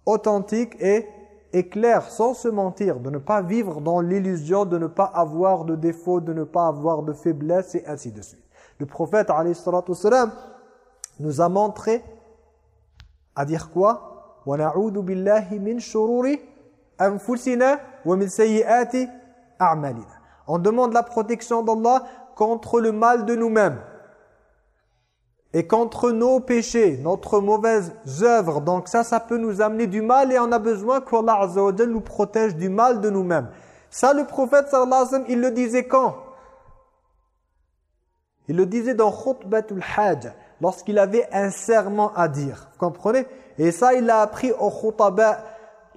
S1: authentique et, et claire, sans se mentir. De ne pas vivre dans l'illusion de ne pas avoir de défauts, de ne pas avoir de faiblesses et ainsi de suite. Le prophète salam nous a montré à dire quoi وَنَعُوذُ بِاللَّهِ مِنْ شُرُورِ أَنفُسِنَا وَمِنْ سَيِّئَاتِ أَعْمَالِنَا on demande la protection d'Allah contre le mal de nous-mêmes et contre nos péchés, notre mauvaise œuvre. Donc ça, ça peut nous amener du mal et on a besoin qu'Allah Azza nous protège du mal de nous-mêmes. Ça, le prophète sallallahu il le disait quand? Il le disait dans Khutbatul Hajj, lorsqu'il avait un serment à dire. Vous comprenez? Et ça, il l'a appris au khutaba.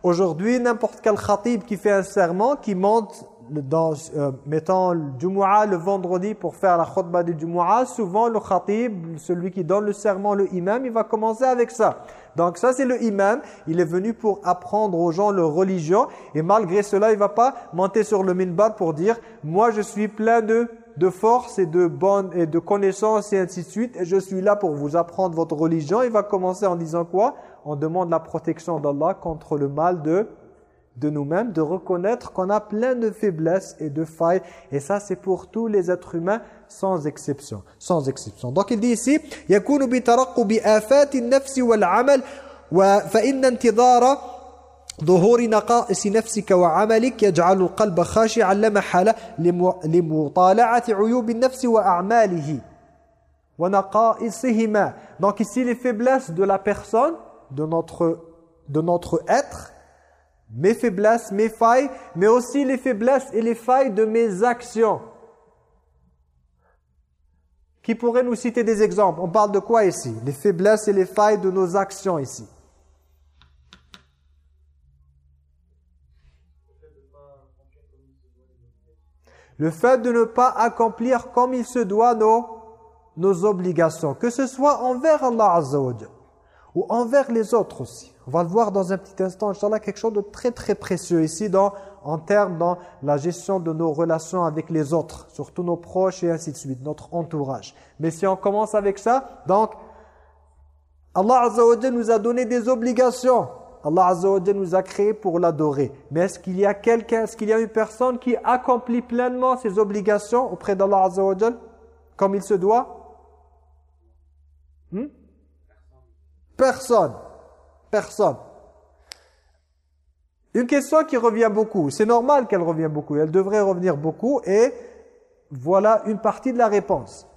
S1: Aujourd'hui, n'importe quel khatib qui fait un serment, qui monte dans, euh, mettant le Jumu'ah le vendredi pour faire la khutbah du Jumu'ah, souvent le khatib, celui qui donne le serment, le imam, il va commencer avec ça. Donc ça c'est le imam, il est venu pour apprendre aux gens leur religion et malgré cela il va pas monter sur le minbar pour dire « moi je suis plein de, de force et de bonnes et de connaissances et ainsi de suite et je suis là pour vous apprendre votre religion ». Il va commencer en disant quoi? On demande la protection d'Allah contre le mal de de nous-mêmes, de reconnaître qu'on a plein de faiblesses et de failles. Et ça, c'est pour tous les êtres humains, sans exception. Sans exception. Donc il dit ici, يكون بترقب آفات النفس والعمل فإن انتظار ظهور نقائص نفسك وعملك يجعل القلب خاشعا لا محالة لمطالعة عيوب النفس وأعماله ونقائصهما. Donc ici, les faiblesses de la personne, de notre, de notre être, mes faiblesses, mes failles, mais aussi les faiblesses et les failles de mes actions. Qui pourrait nous citer des exemples? On parle de quoi ici? Les faiblesses et les failles de nos actions ici. Le fait de ne pas accomplir comme il se doit nos, obligations, que ce soit envers Allah ou envers les autres aussi. On va le voir dans un petit instant, Inch'Allah, quelque chose de très très précieux ici dans, en termes dans la gestion de nos relations avec les autres, surtout nos proches et ainsi de suite, notre entourage. Mais si on commence avec ça, donc Allah Azza nous a donné des obligations. Allah Azza nous a créés pour l'adorer. Mais est-ce qu'il y a quelqu'un, est-ce qu'il y a une personne qui accomplit pleinement ses obligations auprès d'Allah Azza comme il se doit? Hmm? Personne. Personne. Une question qui revient beaucoup. C'est normal qu'elle revienne beaucoup. Elle devrait revenir beaucoup. Et voilà une partie de la réponse.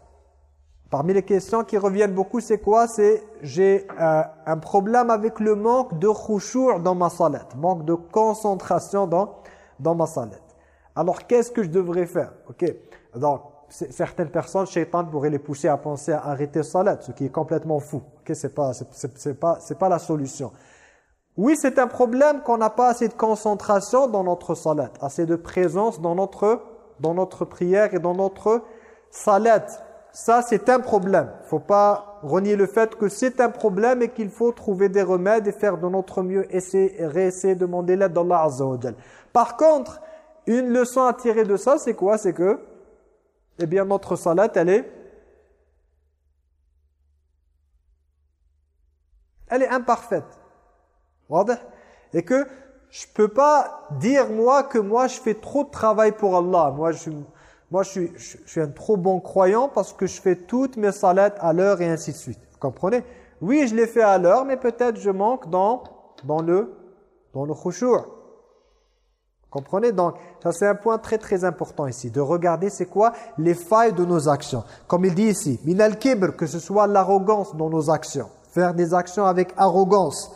S1: Parmi les questions qui reviennent beaucoup, c'est quoi? C'est j'ai euh, un problème avec le manque de khushu' dans ma salette, manque de concentration dans, dans ma salette. Alors, qu'est-ce que je devrais faire? Ok. Donc, certaines personnes, shaitan pourrait les pousser à penser à arrêter salat, ce qui est complètement fou. Ce c'est pas, pas, pas la solution. Oui, c'est un problème qu'on n'a pas assez de concentration dans notre salat, assez de présence dans notre, dans notre prière et dans notre salat. Ça, c'est un problème. Il faut pas renier le fait que c'est un problème et qu'il faut trouver des remèdes et faire de notre mieux, essayer, réessayer, demander l'aide d'Allah Azza Par contre, une leçon à tirer de ça, c'est quoi? C'est que eh bien notre salat, elle est elle est imparfaite. Et que je peux pas dire moi que moi je fais trop de travail pour Allah. Moi je moi je suis un trop bon croyant parce que je fais toutes mes salats à l'heure et ainsi de suite. Vous comprenez? Oui, je les fais à l'heure, mais peut-être je manque dans dans le dans le khushu'. Comprenez? Donc, ça c'est un point très très important ici, de regarder c'est quoi les failles de nos actions. Comme il dit ici, minal kibr, que ce soit l'arrogance dans nos actions, faire des actions avec arrogance,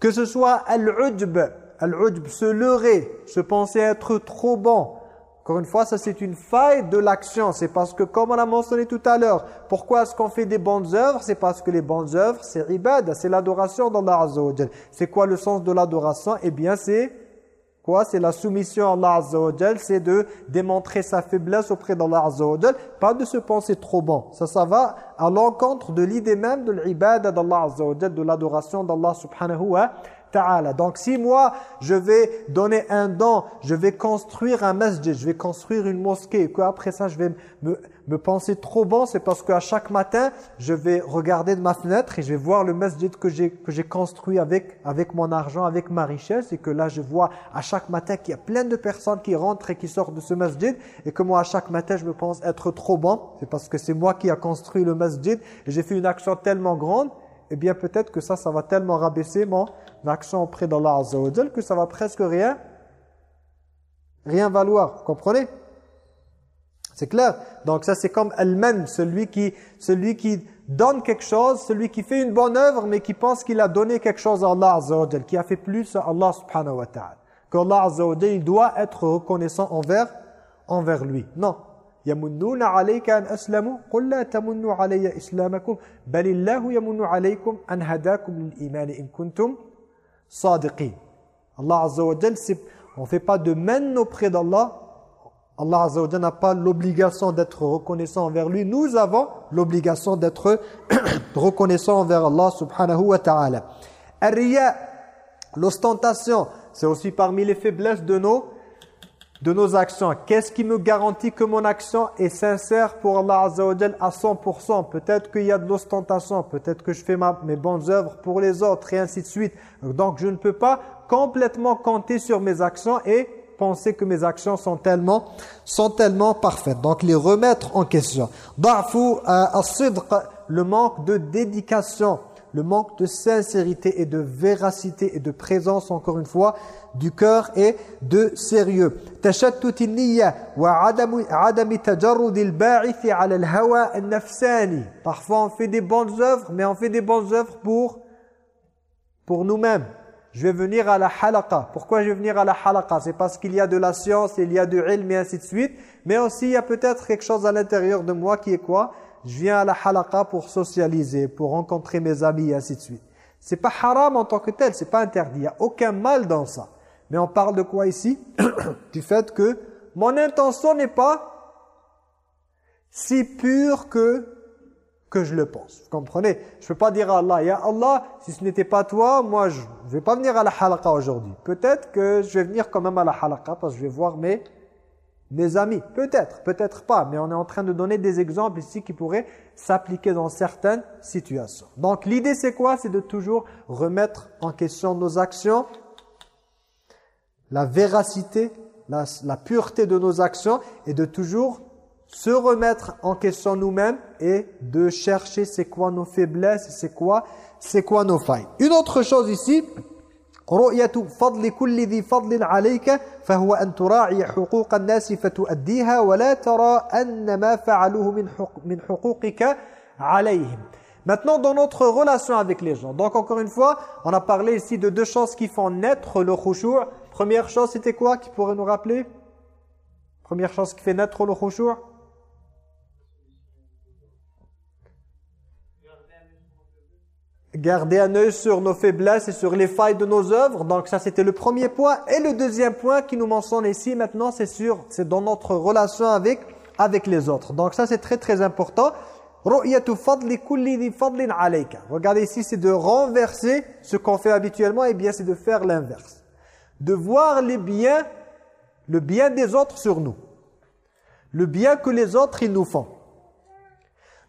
S1: que ce soit al-ujb, al-ujb, se leurrer, se penser être trop bon. Encore une fois, ça c'est une faille de l'action, c'est parce que comme on a mentionné tout à l'heure, pourquoi est-ce qu'on fait des bonnes œuvres? C'est parce que les bonnes œuvres, c'est ibad, c'est l'adoration d'Allah Azza C'est quoi le sens de l'adoration? Eh bien c'est c'est la soumission à Allah Azza C'est de démontrer sa faiblesse auprès d'Allah Azza Pas de se penser trop bon. Ça, ça va à l'encontre de l'idée même de l'ibada d'Allah Azza de l'adoration d'Allah subhanahu wa ta'ala. Donc si moi, je vais donner un don, je vais construire un masjid, je vais construire une mosquée, et qu'après ça, je vais me me penser trop bon, c'est parce qu'à chaque matin, je vais regarder de ma fenêtre et je vais voir le masjid que j'ai construit avec avec mon argent, avec ma richesse. Et que là je vois à chaque matin qu'il y a plein de personnes qui rentrent et qui sortent de ce masjid. Et que moi à chaque matin je me pense être trop bon, c'est parce que c'est moi qui a construit le masjid et j'ai fait une action tellement grande, eh bien peut-être que ça ça va tellement rabaisser mon action auprès d'Allah Azza que ça va presque rien rien valoir, comprenez? c'est clair Donc ça c'est comme Al-Man, celui qui, celui qui donne quelque chose, celui qui fait une bonne œuvre mais qui pense qu'il a donné quelque chose à Allah Azza qui a fait plus à Allah subhanahu wa ta'ala. Qu'Allah Azza il doit être reconnaissant envers, envers lui. Non. يمنون عليك أن أسلموا قل لا تمنوا علي إسلامكم بل الله يمن عليكم أن هداكم للإيمان إن كنتم صادقين Allah Azza wa Jal, on ne fait pas de mène auprès d'Allah. Allah Azza n'a pas l'obligation d'être reconnaissant envers lui. Nous avons l'obligation d'être reconnaissant envers Allah subhanahu wa ta'ala. l'ostentation, c'est aussi parmi les faiblesses de nos de nos actions. Qu'est-ce qui me garantit que mon action est sincère pour Allah Azza wa à 100% Peut-être qu'il y a de l'ostentation, peut-être que je fais mes bonnes œuvres pour les autres et ainsi de suite. Donc je ne peux pas complètement compter sur mes actions et penser que mes actions sont tellement, sont tellement parfaites. Donc les remettre en question. Da'fu as-sidq, le manque de dédication le manque de sincérité et de véracité et de présence, encore une fois, du cœur et de sérieux. Parfois on fait des bonnes œuvres, mais on fait des bonnes œuvres pour, pour nous-mêmes. Je vais venir à la halaqa. Pourquoi je vais venir à la halaqa? C'est parce qu'il y a de la science, il y a du ilm et ainsi de suite. Mais aussi il y a peut-être quelque chose à l'intérieur de moi qui est quoi? Je viens à la halaqa pour socialiser, pour rencontrer mes amis et ainsi de suite. C'est pas haram en tant que tel, c'est pas interdit, il n'y a aucun mal dans ça. Mais on parle de quoi ici? Du fait que mon intention n'est pas si pure que que je le pense. Vous comprenez? Je ne peux pas dire à Allah, « Ya Allah, si ce n'était pas toi, moi je ne vais pas venir à la halaqa aujourd'hui. Peut-être que je vais venir quand même à la halaqa parce que je vais voir mes mes amis. Peut-être, peut-être pas, mais on est en train de donner des exemples ici qui pourraient s'appliquer dans certaines situations. Donc l'idée c'est quoi? C'est de toujours remettre en question nos actions, la véracité, la, la pureté de nos actions et de toujours se remettre en question nous-mêmes et de chercher c'est quoi nos faiblesses, c'est quoi, c'est quoi nos failles. Une autre chose ici, رؤية فضل كل ذي فضل عليك فهو أن تراعي حقوق الناس فتؤديها ولا ترى أن ما فعلوه من من حقوقك عليهم Maintenant, dans notre relation avec les gens. Donc, encore une fois, on a parlé ici de deux choses qui font naître le khushu'. Première chose, c'était quoi qui pourrait nous rappeler Première chose qui fait naître le khushu' garder un œil sur nos faiblesses et sur les failles de nos œuvres. Donc ça, c'était le premier point. Et le deuxième point qui nous mentionne ici maintenant, c'est sur, c'est dans notre relation avec, avec les autres. Donc ça, c'est très très important. Regardez ici, c'est de renverser ce qu'on fait habituellement, et bien c'est de faire l'inverse. De voir les biens, le bien des autres sur nous. Le bien que les autres, ils nous font.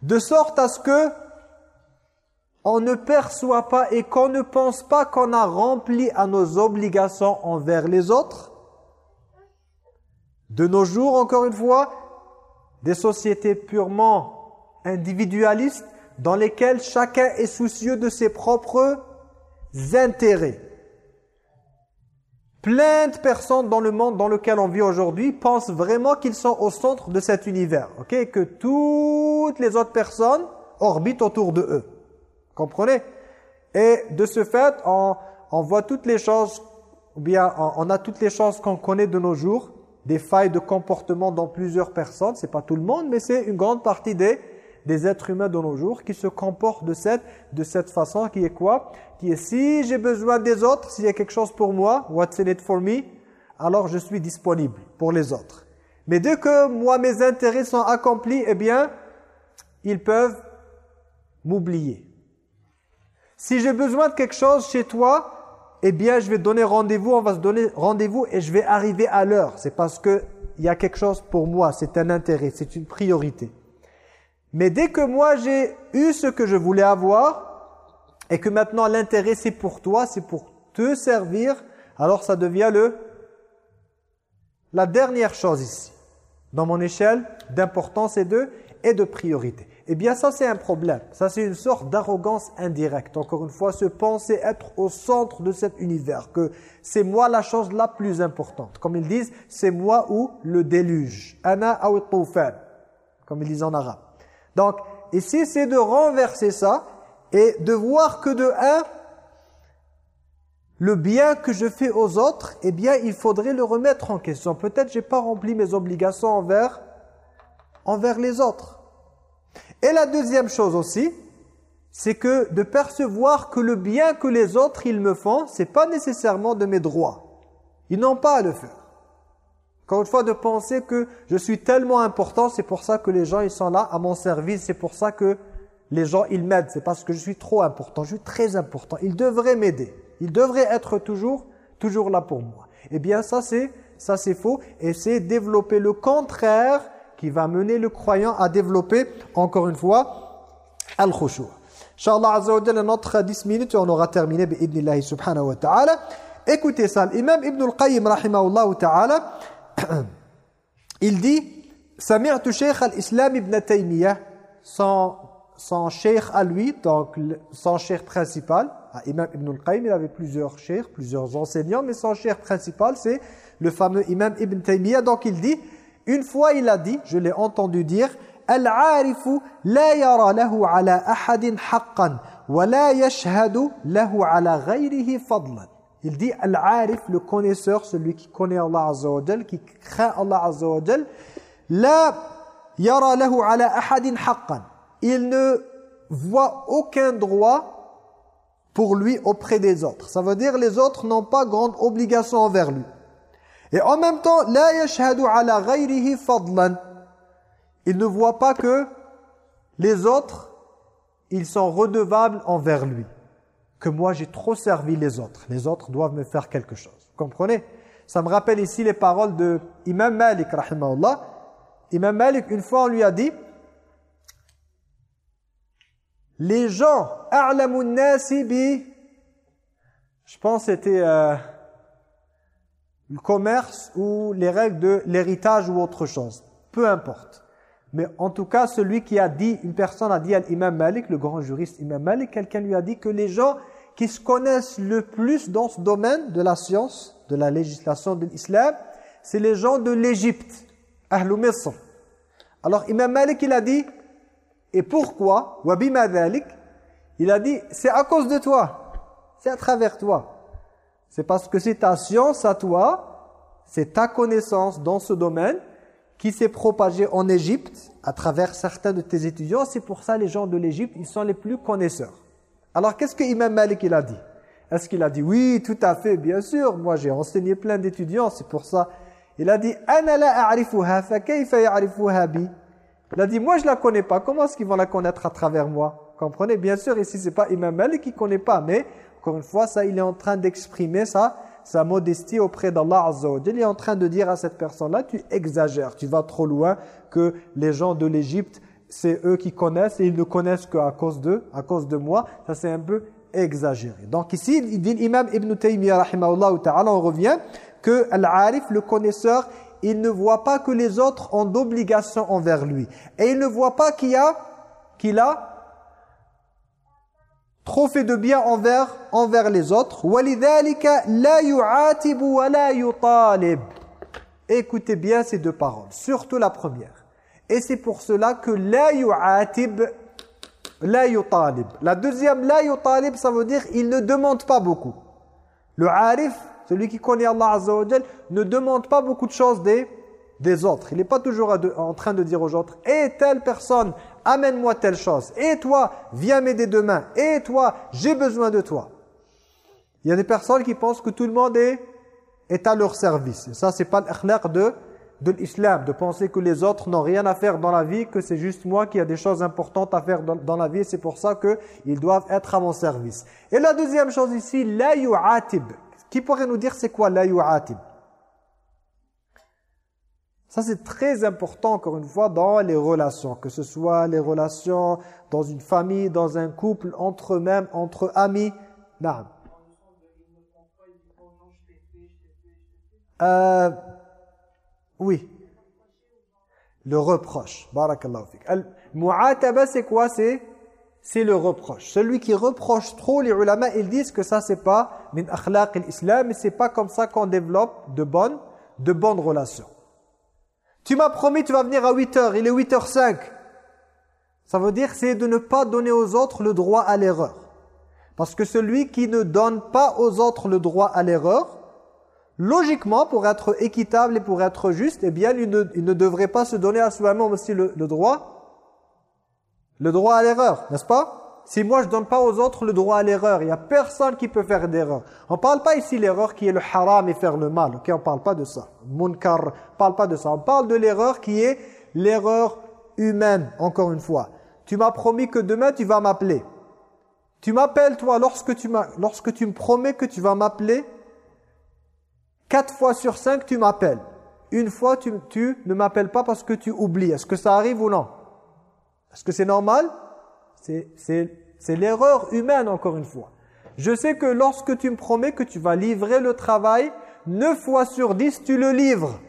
S1: De sorte à ce que on ne perçoit pas et qu'on ne pense pas qu'on a rempli à nos obligations envers les autres. De nos jours, encore une fois, des sociétés purement individualistes dans lesquelles chacun est soucieux de ses propres intérêts. Plein de personnes dans le monde dans lequel on vit aujourd'hui pensent vraiment qu'ils sont au centre de cet univers, ok? Que toutes les autres personnes orbitent autour de eux. Comprenez? Et de ce fait, on, voit toutes les choses, ou bien on, a toutes les choses qu'on connaît de nos jours, des failles de comportement dans plusieurs personnes, c'est pas tout le monde, mais c'est une grande partie des, des êtres humains de nos jours qui se comportent de cette, de cette façon, qui est quoi? Qui est si j'ai besoin des autres, s'il y a quelque chose pour moi, what's in it for me? Alors je suis disponible pour les autres. Mais dès que moi mes intérêts sont accomplis, eh bien, ils peuvent m'oublier. Si j'ai besoin de quelque chose chez toi, eh bien, je vais donner rendez-vous, on va se donner rendez-vous et je vais arriver à l'heure. C'est parce que il y a quelque chose pour moi, c'est un intérêt, c'est une priorité. Mais dès que moi j'ai eu ce que je voulais avoir et que maintenant l'intérêt c'est pour toi, c'est pour te servir, alors ça devient le la dernière chose ici dans mon échelle d'importance et de et de priorité. Eh bien ça c'est un problème. Ça c'est une sorte d'arrogance indirecte. Encore une fois, se penser être au centre de cet univers. Que c'est moi la chose la plus importante. Comme ils disent, c'est moi ou le déluge. Ana Comme ils disent en arabe. Donc ici c'est de renverser ça et de voir que de un, le bien que je fais aux autres, eh bien il faudrait le remettre en question. Peut-être j'ai pas rempli mes obligations envers envers les autres. Et la deuxième chose aussi, c'est que de percevoir que le bien que les autres ils me font, c'est pas nécessairement de mes droits. Ils n'ont pas à le faire. Encore une fois, de penser que je suis tellement important, c'est pour ça que les gens ils sont là à mon service, c'est pour ça que les gens ils m'aident, c'est parce que je suis trop important, je suis très important. Ils devraient m'aider, ils devraient être toujours, toujours là pour moi. Eh bien ça c'est ça c'est faux et c'est développer le contraire qui va mener le croyant à développer, encore une fois, al-khushu'. Inch'Allah Azza notre 10 minutes, on aura terminé, bi'idnillahi subhanahu wa ta'ala. Écoutez ça, l'imam Ibn al-Qayyim, rahimahullah ta'ala, il dit, Sami'tu Shaykh al-Islam ibn Taymiyyah, son, cheikh à lui, donc son cheikh principal, ah, Imam Ibn al-Qayyim, il avait plusieurs cheikhs, plusieurs enseignants, mais son cheikh principal, c'est le fameux Imam Ibn Taymiyyah. Donc il dit, une fois il a dit, je l'ai entendu dire. Il dit Al-arif, le connaisseur, celui qui connaît Allah Azza qui craint Allah Azza wa la yara. Il ne voit aucun droit pour lui auprès des autres. Ça veut dire les autres n'ont pas grande obligation envers lui. Et en même temps. Il ne voit pas que les autres, ils sont redevables envers lui. Que moi, j'ai trop servi les autres. Les autres doivent me faire quelque chose. Vous comprenez? Ça me rappelle ici les paroles de Imam Malik, rahimahullah. Imam Malik, une fois, on lui a dit les gens, a'lamun je pense c'était euh, le commerce ou les règles de l'héritage ou autre chose. Peu importe. Mais en tout cas, celui qui a dit, une personne a dit à l'imam Malik, le grand juriste imam Malik, quelqu'un lui a dit que les gens qui se connaissent le plus dans ce domaine de la science, de la législation de l'islam, c'est les gens de l'Égypte, Ahlou Misr. Alors imam Malik, il a dit, et pourquoi Wabima Il a dit, c'est à cause de toi, c'est à travers toi. C'est parce que c'est ta science à toi, c'est ta connaissance dans ce domaine qui s'est propagée en Égypte à travers certains de tes étudiants. C'est pour ça les gens de l'Égypte, ils sont les plus connaisseurs. Alors qu'est-ce que Imam Malik il a dit? Est-ce qu'il a dit? Oui, tout à fait, bien sûr, moi j'ai enseigné plein d'étudiants, c'est pour ça. Il a dit ana la Il a dit moi je la connais pas, comment est-ce qu'ils vont la connaître à travers moi? Comprenez? Bien sûr, ici c'est pas Imam Malik qui connaît pas, mais encore une fois, ça, il est en train d'exprimer ça, sa modestie auprès d'Allah Azza Il est en train de dire à cette personne-là, tu exagères, tu vas trop loin, que les gens de l'Égypte, c'est eux qui connaissent et ils ne connaissent qu'à cause d'eux, à cause de moi. Ça, c'est un peu exagéré. Donc ici, il dit l'imam Ibn Taymiyyah, ta'ala, on revient, que l'arif, le connaisseur, il ne voit pas que les autres ont d'obligation envers lui. Et il ne voit pas qu'il a, qu'il a trop fait de bien envers, envers les autres. Écoutez bien ces deux paroles, surtout la première. Et c'est pour cela que la la. La deuxième, la ça veut dire il ne demande pas beaucoup. Le arif, celui qui connaît Allah Azza ne demande pas beaucoup de choses des, des autres. Il n'est pas toujours en train de dire aux autres « Et telle personne amène-moi telle chose. Et toi, viens m'aider demain. Et toi, j'ai besoin de toi. Il y a des personnes qui pensent que tout le monde est, à leur service. Et ça, c'est pas l'akhlaq de, de l'islam, de penser que les autres n'ont rien à faire dans la vie, que c'est juste moi qui a des choses importantes à faire dans, dans la vie, c'est pour ça qu'ils doivent être à mon service. Et la deuxième chose ici, la yu'atib. Qui pourrait nous dire c'est quoi la yu'atib? Ça, c'est très important, encore une fois, dans les relations. Que ce soit les relations dans une famille, dans un couple, entre eux-mêmes, entre amis. Non. Euh, oui. Le reproche. Barakallahu fik. Mu'ataba, c'est quoi? C'est c'est le reproche. Celui qui reproche trop, les ulama, ils disent que ça, c'est pas min akhlaq l'islam, mais c'est pas comme ça qu'on développe de bonnes, de bonnes relations. Tu m'as promis, tu vas venir à 8h, il est 8h05. Ça veut dire c'est de ne pas donner aux autres le droit à l'erreur. Parce que celui qui ne donne pas aux autres le droit à l'erreur, Logiquement, pour être équitable et pour être juste, eh bien, il ne, devrait pas se donner à soi-même aussi le droit, le droit à l'erreur, n'est-ce pas? Si moi, je donne pas aux autres le droit à l'erreur, il n'y a personne qui peut faire d'erreur. On parle pas ici l'erreur qui est le haram et faire le mal, ok? On parle pas de ça. Munkar, on parle pas de ça. On parle de l'erreur qui est l'erreur humaine, encore une fois. Tu m'as promis que demain, tu vas m'appeler. Tu m'appelles, toi, lorsque tu, lorsque tu me promets que tu vas m'appeler, quatre fois sur cinq, tu m'appelles. Une fois, tu, tu ne m'appelles pas parce que tu oublies. Est-ce que ça arrive ou non? Est-ce que c'est normal? C'est l'erreur humaine, encore une fois. Je sais que lorsque tu me promets que tu vas livrer le travail, neuf fois sur dix, tu le livres.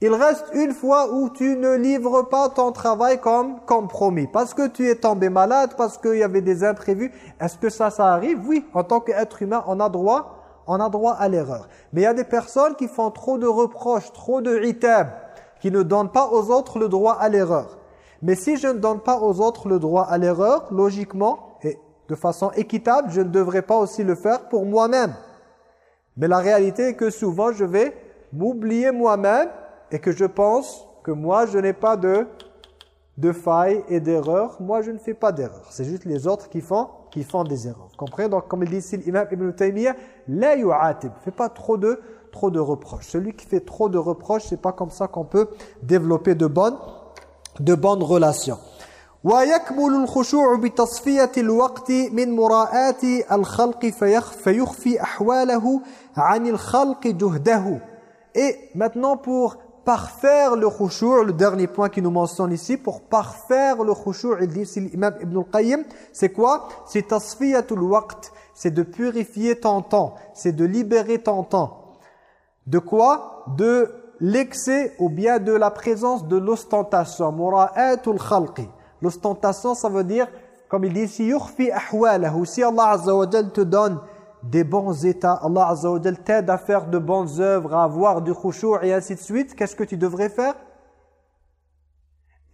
S1: Il reste une fois où tu ne livres pas ton travail comme, comme promis. Parce que tu es tombé malade, parce qu'il y avait des imprévus. Est-ce que ça, ça arrive? Oui, en tant qu'être humain, on a droit, on a droit à l'erreur. Mais il y a des personnes qui font trop de reproches, trop de itab, qui ne donnent pas aux autres le droit à l'erreur. Mais si je ne donne pas aux autres le droit à l'erreur, logiquement, et de façon équitable, je ne devrais pas aussi le faire pour moi-même. Mais la réalité est que souvent, je vais m'oublier moi-même et que je pense que moi, je n'ai pas de, de failles et d'erreurs. Moi, je ne fais pas d'erreurs. C'est juste les autres qui font, qui font des erreurs. Vous comprenez? Donc, comme il dit ici l'imam Ibn Taymiyyah, la yu'atib. Fait pas trop de, trop de reproches. Celui qui fait trop de reproches, c'est pas comme ça qu'on peut développer de bonnes, de bonnes relations. ويكمل الخشوع بتصفية الوقت من مراءات الخلق فيخفي أحواله عن الخلق جهده Et maintenant pour parfaire le khushu', le dernier point qui nous mentionne ici, pour parfaire le khushu', il dit ici l'imam Ibn al-Qayyim, c'est quoi C'est tasfiyatul waqt, c'est de purifier ton temps, c'est de libérer ton temps. De quoi De l'excès ou bien de la présence de l'ostentation, mura'atul khalqi. L'ostentation, ça veut dire, comme il dit ici, yukhfi ahwalahu, si Allah Azza wa te donne des bons états, Allah Azza wa t'aide à faire de bonnes œuvres, à avoir du khushu' et ainsi de suite, qu'est-ce que tu devrais faire?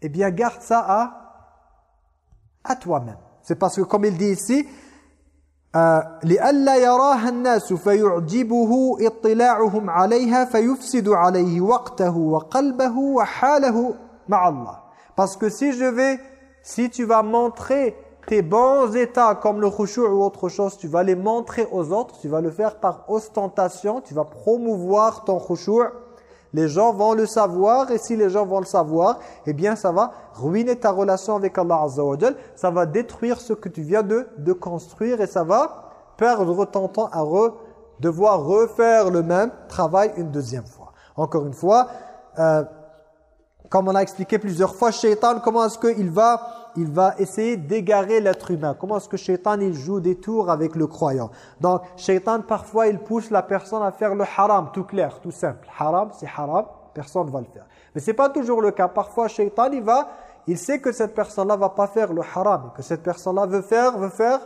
S1: Eh bien, garde ça à, à toi-même. C'est parce que, comme il dit ici, لئلا يراها الناس فيعجبه اطلاعهم عليها فيفسد عليه وقته وقلبه وحاله مع الله parce que si je vais si tu vas montrer tes bons états comme le khushu' ou autre chose, tu vas les montrer aux autres, tu vas le faire par ostentation, tu vas promouvoir ton khushu', les gens vont le savoir et si les gens vont le savoir, eh bien ça va ruiner ta relation avec Allah Azza wa ça va détruire ce que tu viens de, de construire et ça va perdre ton temps à devoir refaire le même travail une deuxième fois. Encore une fois, euh, comme on a expliqué plusieurs fois, Shaitan, comment est-ce qu'il va il va essayer d'égarer l'être humain. Comment est-ce que Shaitan il joue des tours avec le croyant? Donc Shaitan parfois il pousse la personne à faire le haram, tout clair, tout simple. Haram c'est haram, personne ne va le faire. Mais c'est pas toujours le cas. Parfois Shaitan il va, il sait que cette personne-là va pas faire le haram, que cette personne-là veut faire, veut faire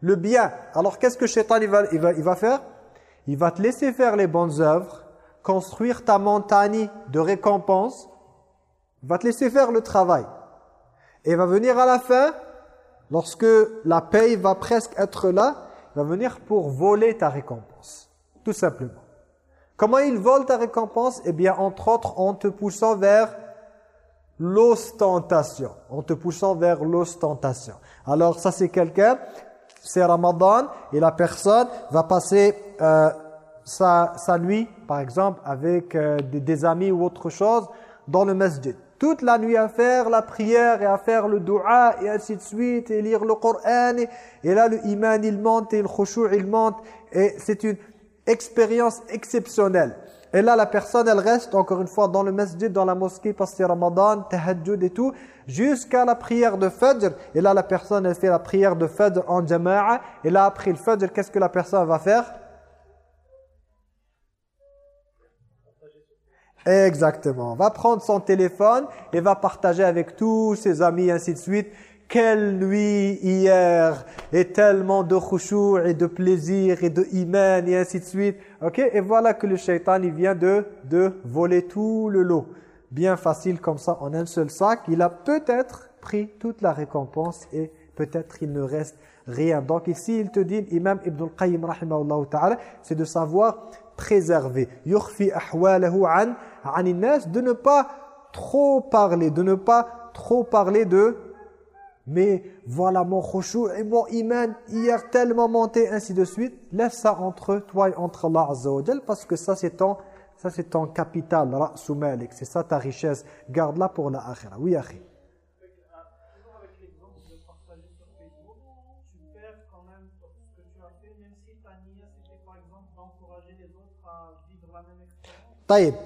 S1: le bien. Alors qu'est-ce que Shaitan il va, il va, il va faire? Il va te laisser faire les bonnes œuvres, construire ta montagne de récompense, il va te laisser faire le travail. Et va venir à la fin, lorsque la paye va presque être là, il va venir pour voler ta récompense. Tout simplement. Comment il vole ta récompense? Eh bien, entre autres, en te poussant vers l'ostentation. En te poussant vers l'ostentation. Alors, ça c'est quelqu'un, c'est Ramadan, et la personne va passer euh, sa, sa, nuit, par exemple, avec euh, des, des amis ou autre chose, dans le masjid toute la nuit à faire la prière et à faire le dua et ainsi de suite et lire le Coran et, là le iman il monte et le khushu' il monte. Et c'est une expérience exceptionnelle. Et là la personne elle reste encore une fois dans le masjid, dans la mosquée parce que Ramadan, tahajjud et tout jusqu'à la prière de Fajr. Et là la personne elle fait la prière de Fajr en jama'a. Et là après le Fajr qu'est-ce que la personne va faire? Exactement. Va prendre son téléphone et va partager avec tous ses amis, ainsi de suite. Quelle nuit hier et tellement de khushu' et de plaisir et de iman et ainsi de suite. Ok? Et voilà que le shaitan il vient de, de voler tout le lot. Bien facile comme ça en un seul sac. Il a peut-être pris toute la récompense et peut-être il ne reste rien. Donc ici, il te dit, Imam Ibn al-Qayyim, c'est de savoir préserver. Yukhfi ahwalahu an, an de ne pas trop parler, de ne pas trop parler de mais voilà mon khushu' et mon iman hier tellement monté, ainsi de suite. Laisse ça entre toi et entre Allah Azza parce que ça c'est ton, ça c'est ton capital, ra'su malik, c'est ça ta richesse. Garde-la pour la akhira. Oui, akhi.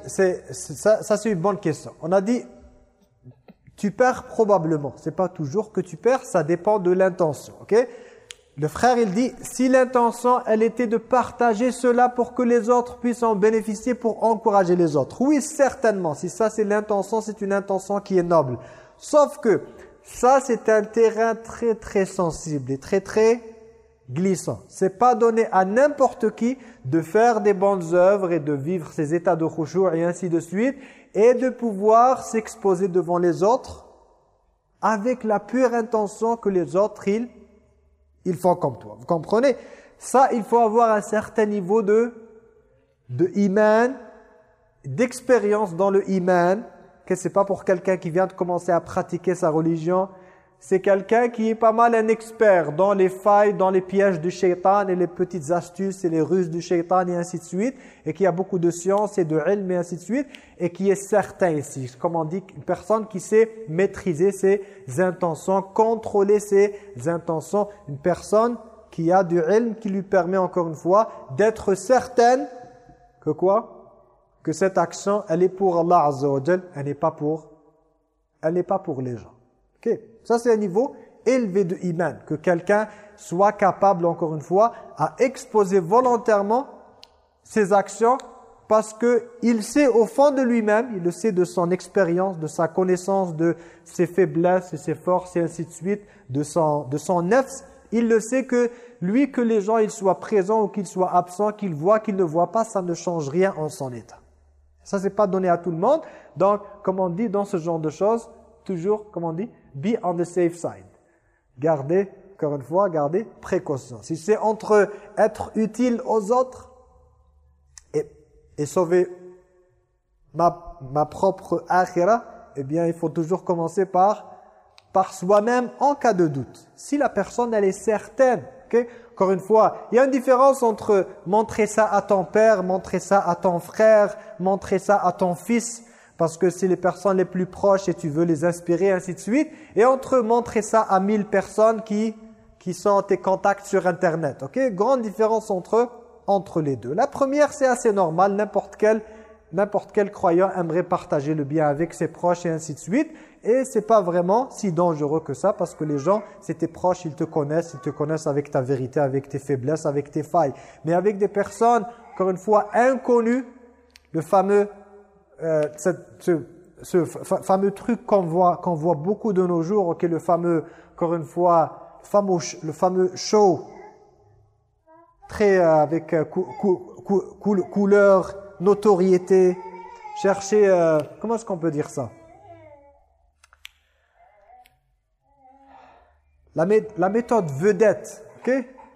S1: C'est ça, ça c'est une bonne question. On a dit tu perds probablement. C'est pas toujours que tu perds, ça dépend de l'intention. Ok? Le frère, il dit, si l'intention, elle était de partager cela pour que les autres puissent en bénéficier, pour encourager les autres. Oui, certainement. Si ça, c'est l'intention, c'est une intention qui est noble. Sauf que ça, c'est un terrain très, très sensible et très, très glissant. C'est pas donné à n'importe qui de faire des bonnes œuvres et de vivre ces états de khushu' et ainsi de suite et de pouvoir s'exposer devant les autres avec la pure intention que les autres, ils, ils font comme toi. Vous comprenez? Ça, il faut avoir un certain niveau de, de iman, d'expérience dans le iman, que c'est pas pour quelqu'un qui vient de commencer à pratiquer sa religion, c'est quelqu'un qui est pas mal un expert dans les failles, dans les pièges du shaitan et les petites astuces et les ruses du shaitan et ainsi de suite, et qui a beaucoup de science et de ilm et ainsi de suite, et qui est certain ici, comme on dit, une personne qui sait maîtriser ses intentions, contrôler ses intentions, une personne qui a du ilm qui lui permet encore une fois d'être certaine que quoi? Que cette action, elle est pour Allah Azza elle n'est pas pour, elle n'est pas pour les gens. ok? Ça, c'est un niveau élevé de iman. Que quelqu'un soit capable, encore une fois, à exposer volontairement ses actions parce qu'il sait au fond de lui-même, il le sait de son expérience, de sa connaissance de ses faiblesses et ses forces et ainsi de suite, de son, de son il le sait que lui, que les gens ils soient présents ou qu'ils soient absents, qu'ils voient, qu'ils ne voient pas, ça ne change rien en son état. Ça, c'est pas donné à tout le monde. Donc, comme on dit dans ce genre de choses, toujours, comme on dit, be on the safe side. Gardez, encore une fois, gardez précaution. Si c'est entre être utile aux autres et, sauver ma, ma propre akhira, eh bien, il faut toujours commencer par, par soi-même en cas de doute. Si la personne, elle est certaine, ok encore une fois, il y a une différence entre montrer ça à ton père, montrer ça à ton frère, montrer ça à ton fils, parce que c'est les personnes les plus proches et tu veux les inspirer, ainsi de suite. Et entre montrer ça à 1000 personnes qui, qui sont tes contacts sur Internet. ok? Grande différence entre, entre les deux. La première, c'est assez normal. N'importe quel, quel croyant aimerait partager le bien avec ses proches et ainsi de suite. Et c'est pas vraiment si dangereux que ça parce que les gens, c'est tes proches, ils te connaissent, ils te connaissent avec ta vérité, avec tes faiblesses, avec tes failles. Mais avec des personnes, encore une fois, inconnues, le fameux euh, ce, fameux truc qu'on voit, qu'on voit beaucoup de nos jours, est le fameux, encore une fois, le fameux, show, très euh, avec euh, couleur, notoriété, chercher, comment est-ce qu'on peut dire ça? La, méthode vedette, ok?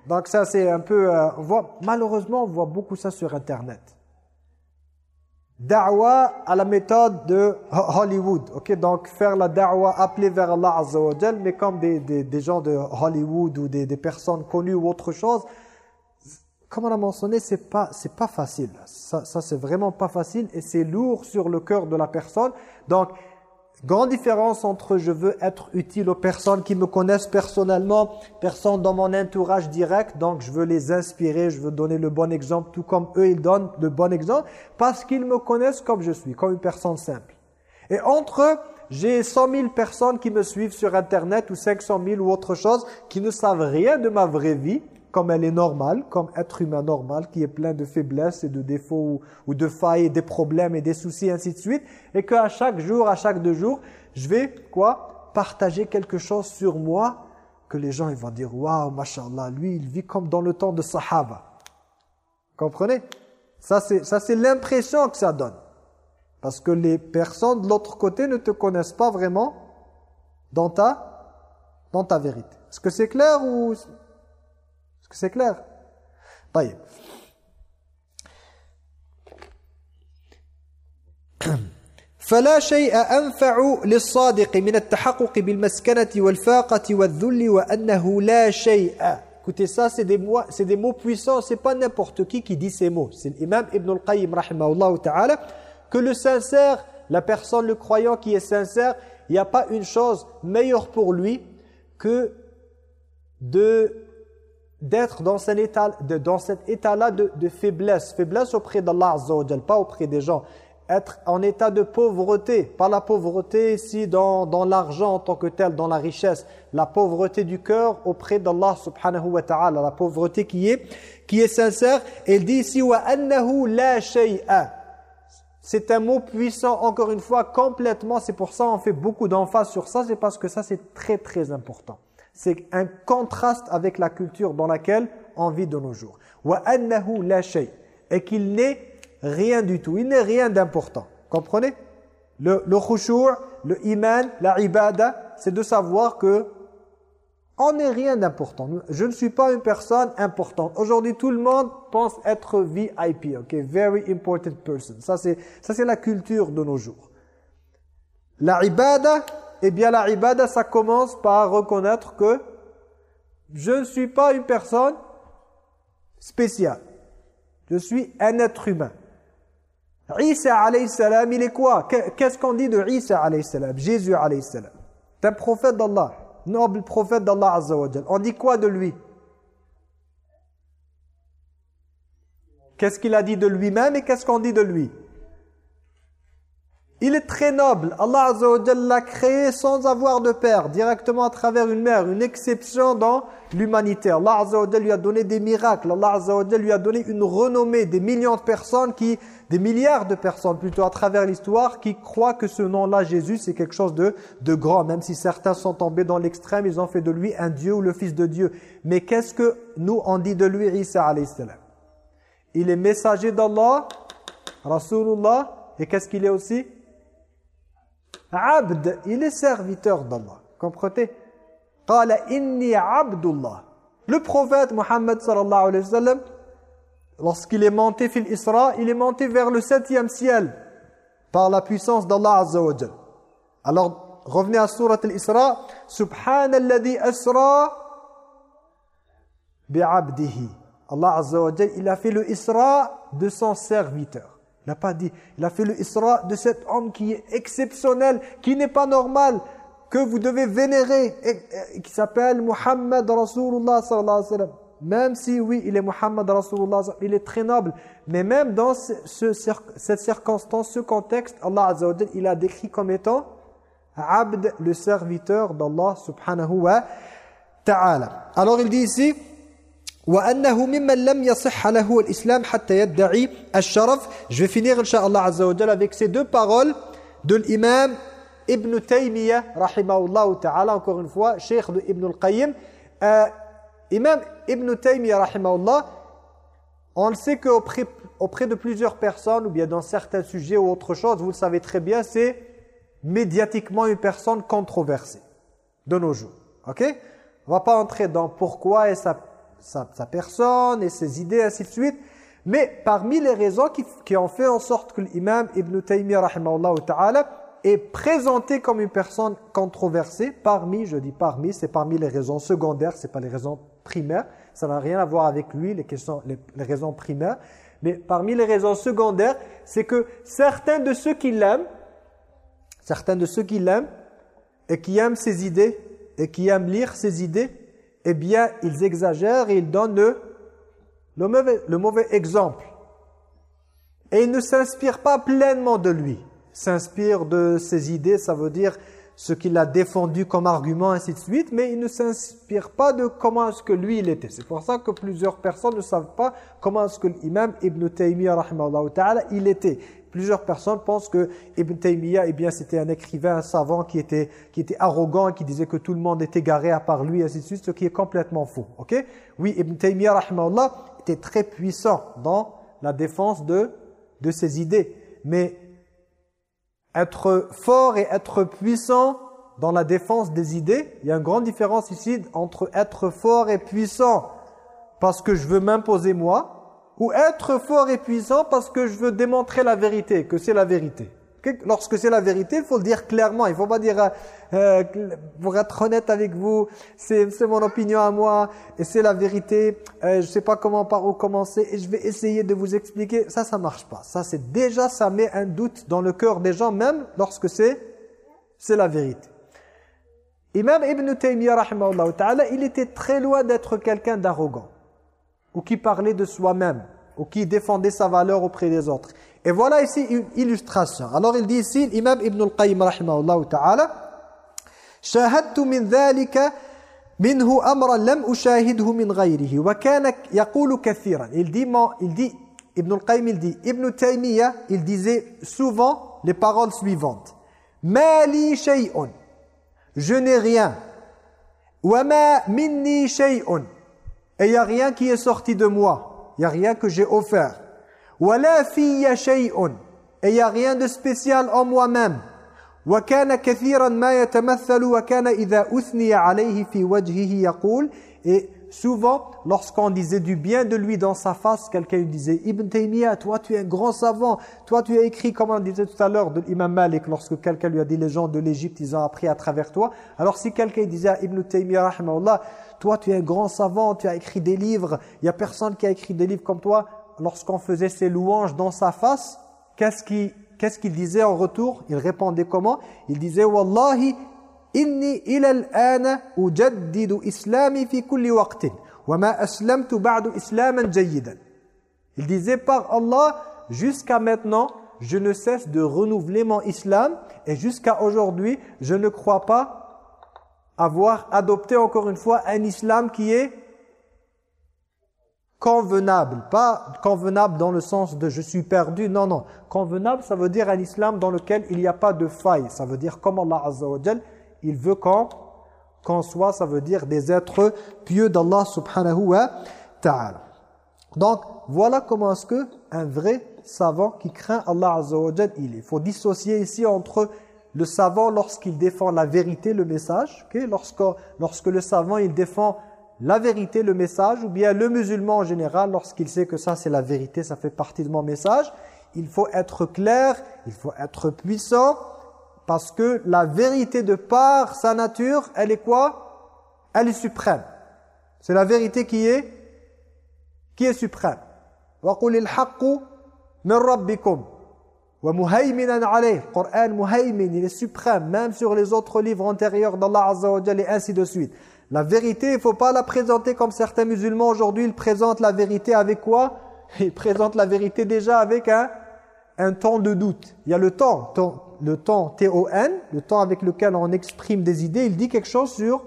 S1: Donc ça c'est un peu, voit, malheureusement on voit beaucoup ça sur Internet da'wa à la méthode de Hollywood. ok? Donc faire la da'wa appelée vers Allah Azza wa mais comme des, des, des, gens de Hollywood ou des, des personnes connues ou autre chose, comme on a mentionné, c'est pas c'est pas facile. Ça, ça c'est vraiment pas facile et c'est lourd sur le cœur de la personne. Donc Grande différence entre je veux être utile aux personnes qui me connaissent personnellement, personnes dans mon entourage direct, donc je veux les inspirer, je veux donner le bon exemple, tout comme eux ils donnent le bon exemple, parce qu'ils me connaissent comme je suis, comme une personne simple. Et entre eux, j'ai 100 000 personnes qui me suivent sur Internet ou 500 000 ou autre chose, qui ne savent rien de ma vraie vie, comme elle est normale, comme être humain normal, qui est plein de faiblesses et de défauts ou, de failles et des problèmes et des soucis, ainsi de suite, et qu'à chaque jour, à chaque deux jours, je vais, quoi, partager quelque chose sur moi, que les gens ils vont dire, waouh, mashallah, lui, il vit comme dans le temps de Sahaba. Comprenez? Ça, c'est l'impression que ça donne. Parce que les personnes de l'autre côté ne te connaissent pas vraiment dans ta, dans ta vérité. Est-ce que c'est clair ou que c'est clair طيب فلا شيء أنفع للصادق من التحقق بالمسكنة والفاقة والذل وأنه لا شيء Écoutez, ça, c'est des, mots, des mots puissants. C'est pas n'importe qui qui dit ces mots. C'est l'imam Ibn al-Qayyim, rahimahullah ta'ala, que le sincère, la personne, le croyant qui est sincère, il n'y a pas une chose meilleure pour lui que de d'être dans, cet état, de, dans cet état-là de, de, faiblesse. Faiblesse auprès d'Allah Azza pas auprès des gens être en état de pauvreté, pas la pauvreté ici dans, dans l'argent en tant que tel, dans la richesse, la pauvreté du cœur auprès d'Allah subhanahu wa ta'ala, la pauvreté qui est, qui est sincère. Et dit ici « wa annahu la shay'a ». C'est un mot puissant, encore une fois, complètement, c'est pour ça on fait beaucoup d'emphase sur ça, c'est parce que ça c'est très très important. C'est un contraste avec la culture dans laquelle on vit de nos jours. « Wa annahu la shay » et qu'il n'est rien du tout. Il n'est rien d'important. Comprenez? Le, le le iman, la ibada, c'est de savoir que on n'est rien d'important. Je ne suis pas une personne importante. Aujourd'hui, tout le monde pense être VIP, ok? Very important person. Ça c'est la culture de nos jours. La ibada, eh bien la ibada, ça commence par reconnaître que je ne suis pas une personne spéciale. Je suis un être humain. Isa alayhi salam, il est quoi? Qu'est-ce qu'on dit de Isa alayhi salam? Jésus alayhi salam. C'est un prophète d'Allah, noble prophète d'Allah azza On dit quoi de lui? Qu'est-ce qu'il a dit de lui-même et qu'est-ce qu'on dit de lui? Il est très noble. Allah Azza l'a créé sans avoir de père, directement à travers une mère, une exception dans l'humanité. Allah lui a donné des miracles. Allah Azza lui a donné une renommée, des millions de personnes, qui, des milliards de personnes plutôt à travers l'histoire, qui croient que ce nom-là, Jésus, c'est quelque chose de, de grand. Même si certains sont tombés dans l'extrême, ils ont fait de lui un Dieu ou le Fils de Dieu. Mais qu'est-ce que nous, on dit de lui, Isa alayhi salam? Il est messager d'Allah, Rasulullah, et qu'est-ce qu'il est aussi? Abd, il est serviteur d'Allah. Comprenez? Qala inni abdullah. Le prophète sallam, lorsqu'il est monté fil Isra, il est monté vers le septième ciel par la puissance d'Allah azza Alors, revenez à surat al-Isra. Subhanalladhi asra bi'abdihi. Allah azza wa il a fait le Isra de son serviteur. Il n'a pas dit. Il a fait le Isra de cet homme qui est exceptionnel, qui n'est pas normal, que vous devez vénérer, et, qui s'appelle Muhammad Rasulullah sallallahu alayhi wa sallam. Même si, oui, il est Muhammad Rasulullah, il est très noble. Mais même dans ce, cette circonstance, ce contexte, Allah Azza wa il a décrit comme étant Abd, le serviteur d'Allah subhanahu wa ta'ala. Alors il dit ici وأنه ممن لم يصح له الإسلام حتى يدعي الشرف je vais finir inshallah azza wa jalla avec ces deux paroles de l'imam Ibn Taymiyyah rahimahullah ta'ala encore une fois cheikh de Ibn al-Qayyim euh, imam Ibn Taymiyyah rahimahullah on le sait qu'auprès auprès de plusieurs personnes ou bien dans certains sujets ou autre chose vous le savez très bien c'est médiatiquement une personne controversée de nos jours ok on va pas entrer dans pourquoi et ça sa, personne et ses idées, ainsi de suite. Mais parmi les raisons qui, qui ont fait en sorte que l'imam Ibn Taymiyyah ta'ala est présenté comme une personne controversée, parmi, je dis parmi, c'est parmi les raisons secondaires, c'est pas les raisons primaires, ça n'a rien à voir avec lui, les, questions, les raisons primaires, mais parmi les raisons secondaires, c'est que certains de ceux qui l'aiment, certains de ceux qui l'aiment et qui aiment ses idées et qui aiment lire ses idées, eh bien, ils exagèrent et ils donnent le, mauvais, le mauvais exemple. Et ils ne s'inspirent pas pleinement de lui. S'inspirent de ses idées, ça veut dire ce qu'il a défendu comme argument, ainsi de suite, mais ils ne s'inspirent pas de comment est-ce que lui il était. C'est pour ça que plusieurs personnes ne savent pas comment est-ce que l'imam Ibn Taymiyyah, il était. Plusieurs personnes pensent que Ibn Taymiyyah, eh bien, c'était un écrivain, un savant qui était, qui était arrogant et qui disait que tout le monde était garé à part lui, ainsi de suite, ce qui est complètement faux. Ok? Oui, Ibn Taymiyyah, était très puissant dans la défense de, de ses idées. Mais être fort et être puissant dans la défense des idées, il y a une grande différence ici entre être fort et puissant parce que je veux m'imposer moi, ou être fort et puissant parce que je veux démontrer la vérité, que c'est la vérité. Lorsque c'est la vérité, il faut le dire clairement. Il ne faut pas dire, euh, euh, pour être honnête avec vous, c'est mon opinion à moi et c'est la vérité. Euh, je ne sais pas comment par où commencer et je vais essayer de vous expliquer. Ça, ça marche pas. Ça, c'est déjà, ça met un doute dans le cœur des gens, même lorsque c'est la vérité. Imam Ibn Taymiyyah, il était très loin d'être quelqu'un d'arrogant ou qui parlait de soi-même, ou qui défendait sa valeur auprès des autres. Et voilà ici une illustration. Alors il dit ici, l'imam Ibn al-Qayyim, rahimahullah ta'ala, « Shahadtu min dhalika minhu amra lam ushahidhu min ghayrihi, wa kana yaqulu kathiran. » Il dit, il dit Ibn al-Qayyim, il dit, Ibn Taymiyyah, il disait souvent les paroles suivantes. « Ma li shay'un » Je n'ai rien. « Wa ma minni shay'un » et il n'y a rien qui est sorti de moi il n'y a rien que j'ai offert ولا في شيء et il n'y a rien de spécial en moi-même وكان كثيرا ما يتمثل وكان إذا أثني عليه في وجهه يقول et souvent lorsqu'on disait du bien de lui dans sa face quelqu'un disait Ibn Taymiyyah toi tu es un grand savant. Toi tu as écrit comme on disait tout à l'heure de l'imam Malik lorsque quelqu'un lui a dit les gens de l'Égypte ils ont appris à travers toi. Alors si quelqu'un disait à Ibn Taymiyyah toi tu es un grand savant tu as écrit des livres il y a personne qui a écrit des livres comme toi. Lorsqu'on faisait ses louanges dans sa face, qu'est-ce qu'il qu'est-ce qu'il disait en retour? Il répondait comment? Il disait Wallahi Il disait par Allah jusqu'à maintenant je ne cesse de renouveler mon islam et jusqu'à aujourd'hui je ne crois pas avoir adopté encore une fois un islam qui est convenable, pas convenable dans le sens de je suis perdu, non, non. Convenable, ça veut dire un islam dans lequel il n'y a pas de faille. Ça veut dire comme Allah Azza il veut qu'on soit, ça veut dire des êtres pieux d'Allah subhanahu wa ta'ala. Donc, voilà comment est-ce que un vrai savant qui craint Allah Azza il est. Il faut dissocier ici entre le savant lorsqu'il défend la vérité, le message, lorsque, lorsque le savant il défend la vérité, le message, ou bien le musulman en général, lorsqu'il sait que ça c'est la vérité, ça fait partie de mon message, il faut être clair, il faut être puissant, parce que la vérité de par sa nature, elle est quoi Elle est suprême. C'est la vérité qui est qui est suprême. وَقُلِ الْحَقُّ مِنْ رَبِّكُمْ وَمُهَيْمِنًا عَلَيْهِ Coran muhaymin, il est suprême, même sur les autres livres antérieurs d'Allah Azza wa et ainsi de suite. La vérité, il ne faut pas la présenter comme certains musulmans aujourd'hui, ils présentent la vérité avec quoi Ils présentent la vérité déjà avec un, un temps de doute. Il y a le temps, le temps T-O-N, le temps avec lequel on exprime des idées, il dit quelque chose sur,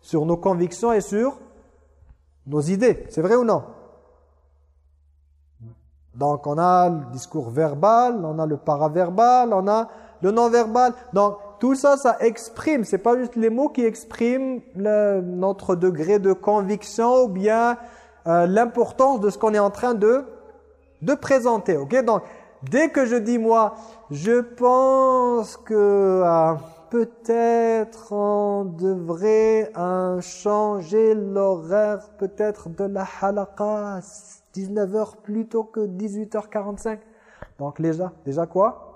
S1: sur nos convictions et sur nos idées. C'est vrai ou non? Donc on a le discours verbal, on a le paraverbal, on a le non-verbal. Donc tout ça, ça exprime, c'est pas juste les mots qui expriment notre degré de conviction ou bien euh, l'importance de ce qu'on est en train de, de présenter. ok? Donc, dès que je dis moi, je pense que euh, peut-être on devrait euh, changer l'horaire peut-être de la halaqa 19h plutôt que 18h45. Donc déjà, déjà quoi?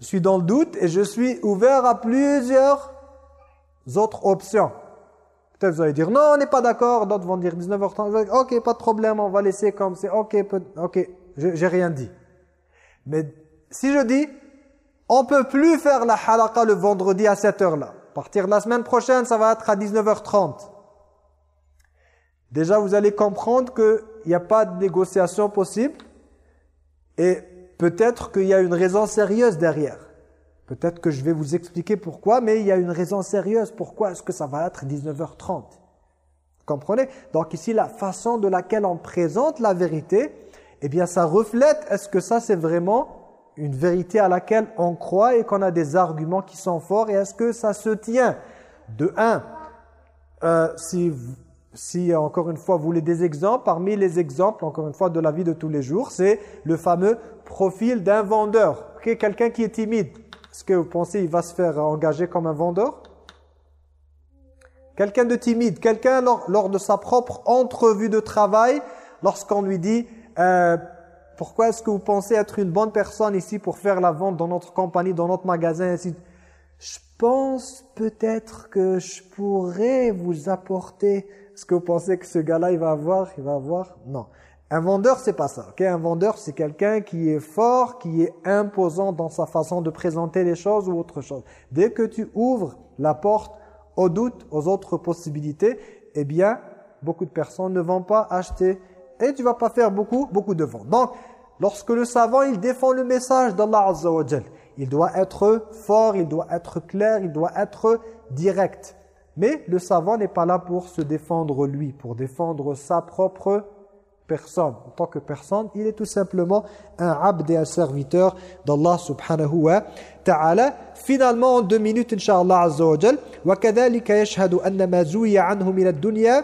S1: Je suis dans le doute et je suis ouvert à plusieurs autres options. Peut-être vous allez dire non, on n'est pas d'accord. D'autres vont dire 19h30. Ok, pas de problème, on va laisser comme c'est. Ok, ok, j'ai rien dit. Mais si je dis, on peut plus faire la halaqa le vendredi à cette heure-là. Partir de la semaine prochaine, ça va être à 19h30. Déjà, vous allez comprendre qu'il n'y a pas de négociation possible. Et Peut-être qu'il y a une raison sérieuse derrière. Peut-être que je vais vous expliquer pourquoi, mais il y a une raison sérieuse. Pourquoi est-ce que ça va être 19h30 Vous comprenez? Donc ici, la façon de laquelle on présente la vérité, eh bien ça reflète, est-ce que ça c'est vraiment une vérité à laquelle on croit et qu'on a des arguments qui sont forts et est-ce que ça se tient? De un, euh, si, si encore une fois vous voulez des exemples, parmi les exemples encore une fois de la vie de tous les jours, c'est le fameux profil d'un vendeur. Quelqu'un qui est timide. Est-ce que vous pensez qu'il va se faire engager comme un vendeur? Quelqu'un de timide, quelqu'un lors, lors, de sa propre entrevue de travail, lorsqu'on lui dit euh, pourquoi est-ce que vous pensez être une bonne personne ici pour faire la vente dans notre compagnie, dans notre magasin ainsi Je pense peut-être que je pourrais vous apporter. Est-ce que vous pensez que ce gars-là, il va avoir Il va avoir Non. Un vendeur, c'est pas ça. Un vendeur, c'est quelqu'un qui est fort, qui est imposant dans sa façon de présenter les choses ou autre chose. Dès que tu ouvres la porte aux doutes, aux autres possibilités, eh bien, beaucoup de personnes ne vont pas acheter et tu vas pas faire beaucoup, beaucoup de ventes. Donc, lorsque le savant, il défend le message d'Allah Azza wa il doit être fort, il doit être clair, il doit être direct. Mais le savant n'est pas là pour se défendre lui, pour défendre sa propre personne. En tant que personne, il est tout simplement un abd et un serviteur d'Allah subhanahu wa ta'ala. Finalement, en deux minutes, inshallah azza wa jal, وَكَذَلِكَ يَشْهَدُ أَنَّ مَا زُوِيَ عَنْهُ مِنَ الدُّنْيَا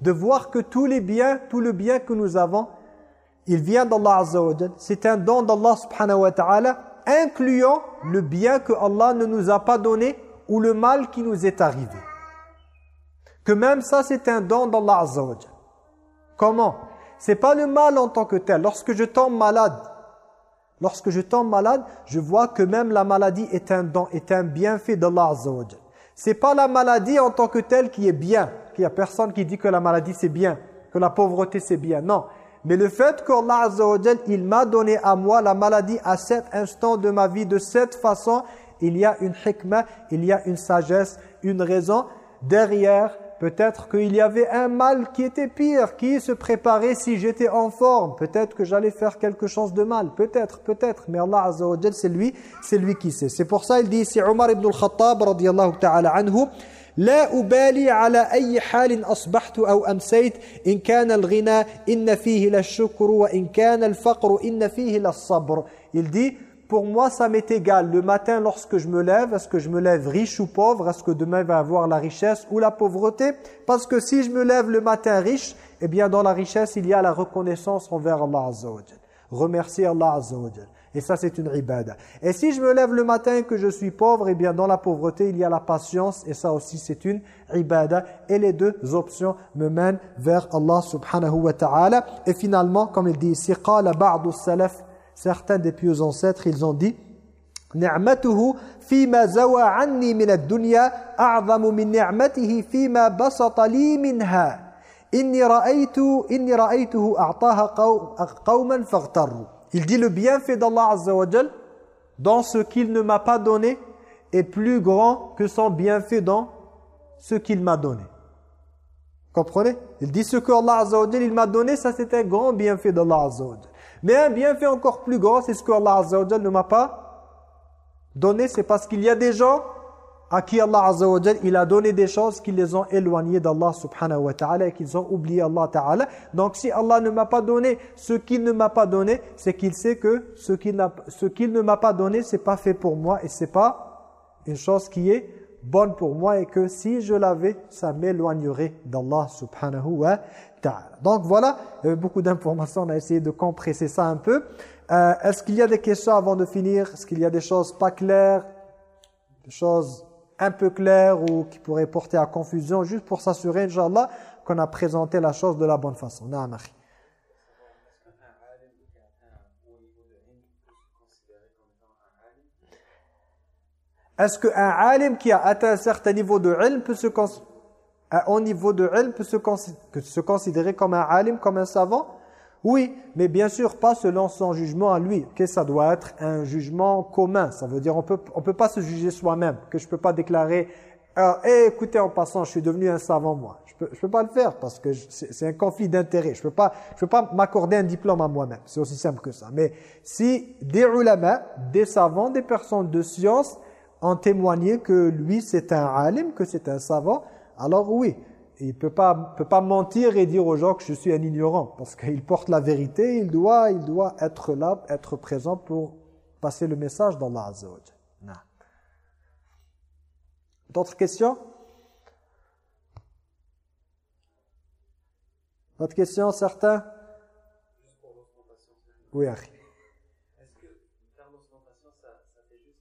S1: de voir que tous les biens, tout le bien que nous avons, il vient d'Allah azza. C'est un don d'Allah subhanahu wa ta'ala, incluant le bien que Allah ne nous a pas donné ou le mal qui nous est arrivé. Que même ça, c'est un don d'Allah Azza Comment? C'est pas le mal en tant que tel. Lorsque je tombe malade, lorsque je tombe malade, je vois que même la maladie est un don, est un bienfait d'Allah Azza C'est pas la maladie en tant que telle qui est bien. Il n'y a personne qui dit que la maladie c'est bien, que la pauvreté c'est bien. Non. Mais le fait qu'Allah Azza il m'a donné à moi la maladie à cet instant de ma vie, de cette façon, il y a une hikmah, il y a une sagesse, une raison derrière Peut-être qu'il y avait un mal qui était pire, qui se préparait si j'étais en forme. Peut-être que j'allais faire quelque chose de mal. Peut-être, peut-être. Mais Allah Azza wa c'est lui, c'est lui qui sait. C'est pour ça il dit ici Omar ibn al-Khattab radiyallahu ta'ala anhu لا أبالي على أي حال أصبحت أو أمسيت إن كان الغنى إن فيه للشكر وإن كان الفقر إن فيه للصبر. Il dit pour moi ça m'est égal. Le matin lorsque je me lève, est-ce que je me lève riche ou pauvre? Est-ce que demain va avoir la richesse ou la pauvreté? Parce que si je me lève le matin riche, eh bien dans la richesse il y a la reconnaissance envers Allah Remercier Allah et ça, c'est une ribada. Et si je me lève le matin et que je suis pauvre, eh bien, dans la pauvreté, il y a la patience. Et ça aussi, c'est une ribada. Et les deux options me mènent vers Allah subhanahu wa ta'ala. Et finalement, comme il dit ici, « Qala ba'du salaf certains des pieux ancêtres, ils ont dit نعمته فيما زوى عني من الدنيا أعظم من نعمته فيما بسط لي منها إني رأيت إني رأيته أعطاها قوما فاغتروا Il dit le bienfait d'Allah Azza wa Jal dans ce qu'il ne m'a pas donné est plus grand que son bienfait dans ce qu'il m'a donné. Comprenez Il dit ce que Allah Azza wa Jal il m'a donné, ça c'est un grand bienfait d'Allah Azza wa Jal. Mais un bienfait encore plus grand, c'est ce que Allah Azza wa ne m'a pas donné. C'est parce qu'il y a des gens à qui Allah Azza wa il a donné des choses qui les ont éloignés d'Allah subhanahu wa ta'ala et qu'ils ont oublié Allah ta'ala. Donc si Allah ne m'a pas donné ce qu'il ne m'a pas donné, c'est qu'il sait que ce qu'il ne m'a pas donné, c'est pas fait pour moi et c'est pas une chose qui est bonne pour moi et que si je l'avais, ça m'éloignerait d'Allah subhanahu wa donc voilà, il y avait beaucoup d'informations, on a essayé de compresser ça un peu. Euh, est-ce qu'il y a des questions avant de finir? Est-ce qu'il y a des choses pas claires? Des choses un peu claires ou qui pourraient porter à confusion? Juste pour s'assurer, Inch'Allah, qu'on a présenté la chose de la bonne façon. Est-ce qu'un alim qui a atteint un certain niveau de ilm peut se un haut niveau de ilm peut se, se considérer comme un alim, comme un savant? Oui, mais bien sûr pas selon son jugement à lui. Que ça doit être un jugement commun. Ça veut dire on peut on peut pas se juger soi-même. Que je peux pas déclarer eh, écoutez en passant, je suis devenu un savant moi. Je peux je peux pas le faire parce que c'est un conflit d'intérêts. Je peux pas je peux pas m'accorder un diplôme à moi-même. C'est aussi simple que ça. Mais si des ulama, des savants, des personnes de science ont témoigné que lui c'est un alim, que c'est un savant, alors oui, il ne peut pas, peut pas mentir et dire aux gens que je suis un ignorant, parce qu'il porte la vérité, il doit, il doit être là, être présent pour passer le message d'Allah Azza wa D'autres questions? D'autres questions, certains? Oui, Est-ce que faire l'ostentation, ça, ça fait juste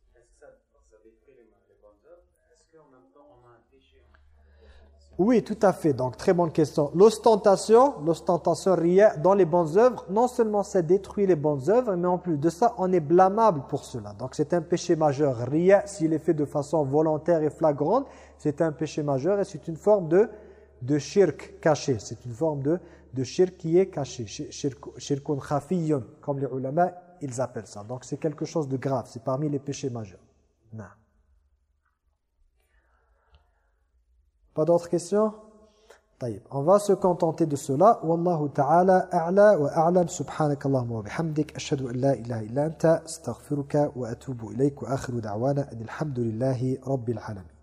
S1: Oui, tout à fait. Donc, très bonne question. L'ostentation, l'ostentation riya dans les bonnes œuvres, non seulement ça détruit les bonnes œuvres, mais en plus de ça, on est blâmable pour cela. Donc, c'est un péché majeur. Riya, s'il est fait de façon volontaire et flagrante, c'est un péché majeur et c'est une forme de, de shirk caché. C'est une forme de, de shirk qui est caché. Shirkun khafiyyun, comme les ulama, ils appellent ça. Donc, c'est quelque chose de grave. C'est parmi les péchés majeurs. Non. Pas d'autres questions? On va se contenter de cela. Wallahu ta'ala a'la wa a'lam. Subhanakallahumma wa bihamdik. Ashhadu an la ilaha illa anta. Astaghfiruka wa atubu ilayk. Wa akhiru da'wana alhamdulillahi rabbil alamin.